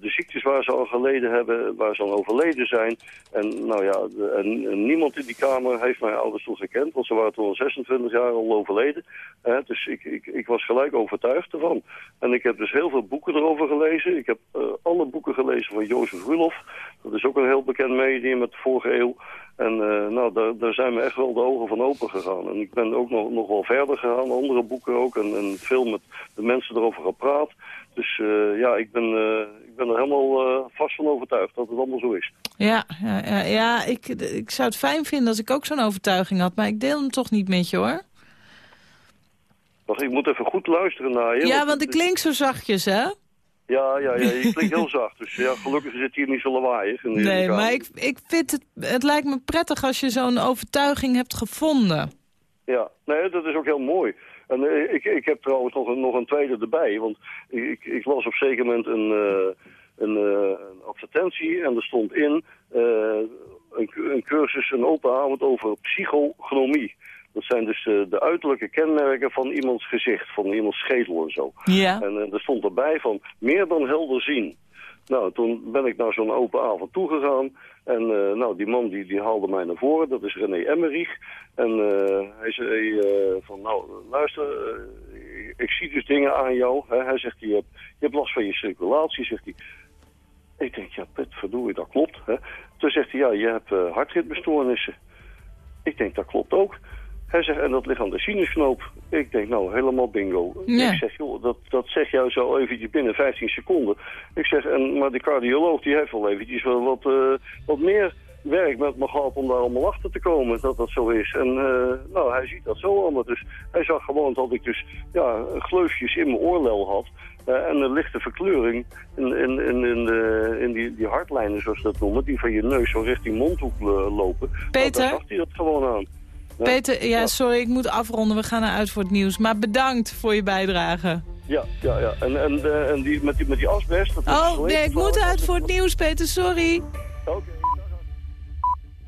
de ziektes waar ze al geleden hebben, waar ze al overleden zijn. En nou ja, en, niemand in die kamer heeft mijn ouders toen gekend. Want ze waren toen al 26 jaar al overleden. Dus ik, ik, ik was gelijk overtuigd ervan. En ik heb dus heel veel boeken erover gelezen. Ik heb eh, alle boeken gelezen van Jozef Rulof. Dat is ook een heel bekend medium met de vorige eeuw. En eh, nou, daar, daar zijn me echt wel de ogen van open gegaan. En ik ben ook nog, nog wel verder gegaan, andere boeken ook. En, en veel met de mensen erover gepraat. Dus eh, ja, ik ben, ik ben er helemaal vast van overtuigd dat het allemaal zo is. Ja, ja, ja, ja ik, ik zou het fijn vinden als ik ook zo'n overtuiging had. Maar ik deel hem toch niet met je, hoor. Wacht, ik moet even goed luisteren naar je. Ja, want ik klink zo zachtjes, hè? Ja, ja, ja, je klinkt heel [laughs] zacht. Dus ja, gelukkig zit hier niet zo lawaaiig. Nee, maar ik, ik vind het... Het lijkt me prettig als je zo'n overtuiging hebt gevonden. Ja, nee, dat is ook heel mooi. En eh, ik, ik heb trouwens nog een, nog een tweede erbij. Want ik, ik las op een zeker moment een, eh, een, eh, een advertentie en er stond in een, een cursus, een open avond over psychognomie. Dat zijn dus eh, de uiterlijke kenmerken van iemands gezicht, van iemands schedel en zo. Ja. En eh, er stond erbij van meer dan helder zien. Nou, toen ben ik naar zo'n open avond toegegaan. En eh, nou, die man die, die haalde mij naar voren, dat is René Emmerich. En hij zei van, nou, luister, ik, zie dus dingen aan jou. Hè. Hij zegt, je hebt, je hebt last van je circulatie, zegt hij. Ik denk, ja, pet, verdorie, dat klopt. Hè. Toen zegt hij, ja, je hebt hartritmestoornissen. Ik denk, dat klopt ook. Hij zegt, en dat ligt aan de sinusknoop. Ik denk, nou, helemaal bingo. Ja. Ik zeg, joh, dat, dat zeg jij zo eventjes binnen 15 seconden. Ik zeg, en, maar de cardioloog die heeft wel eventjes wel wat, eh, wat meer werk met me gehad om daar allemaal achter te komen dat dat zo is. En eh, nou, hij ziet dat zo allemaal. Dus hij zag gewoon dat ik dus ja, gleufjes in mijn oorlel had. eh, en een lichte verkleuring in, in, in, in, de, in die, die hartlijnen, zoals ze dat noemen, die van je neus zo richting mondhoek lopen. Nou, Peter? daar zag hij dat gewoon aan. Peter, ja, sorry, ik moet afronden. We gaan naar uit voor het nieuws. Maar bedankt voor je bijdrage. Ja, ja, ja. En, en, eh, en die, met, die, met die asbest... Dat Oh, nee, ik moet uit voor het nieuws, Peter, sorry. Oké.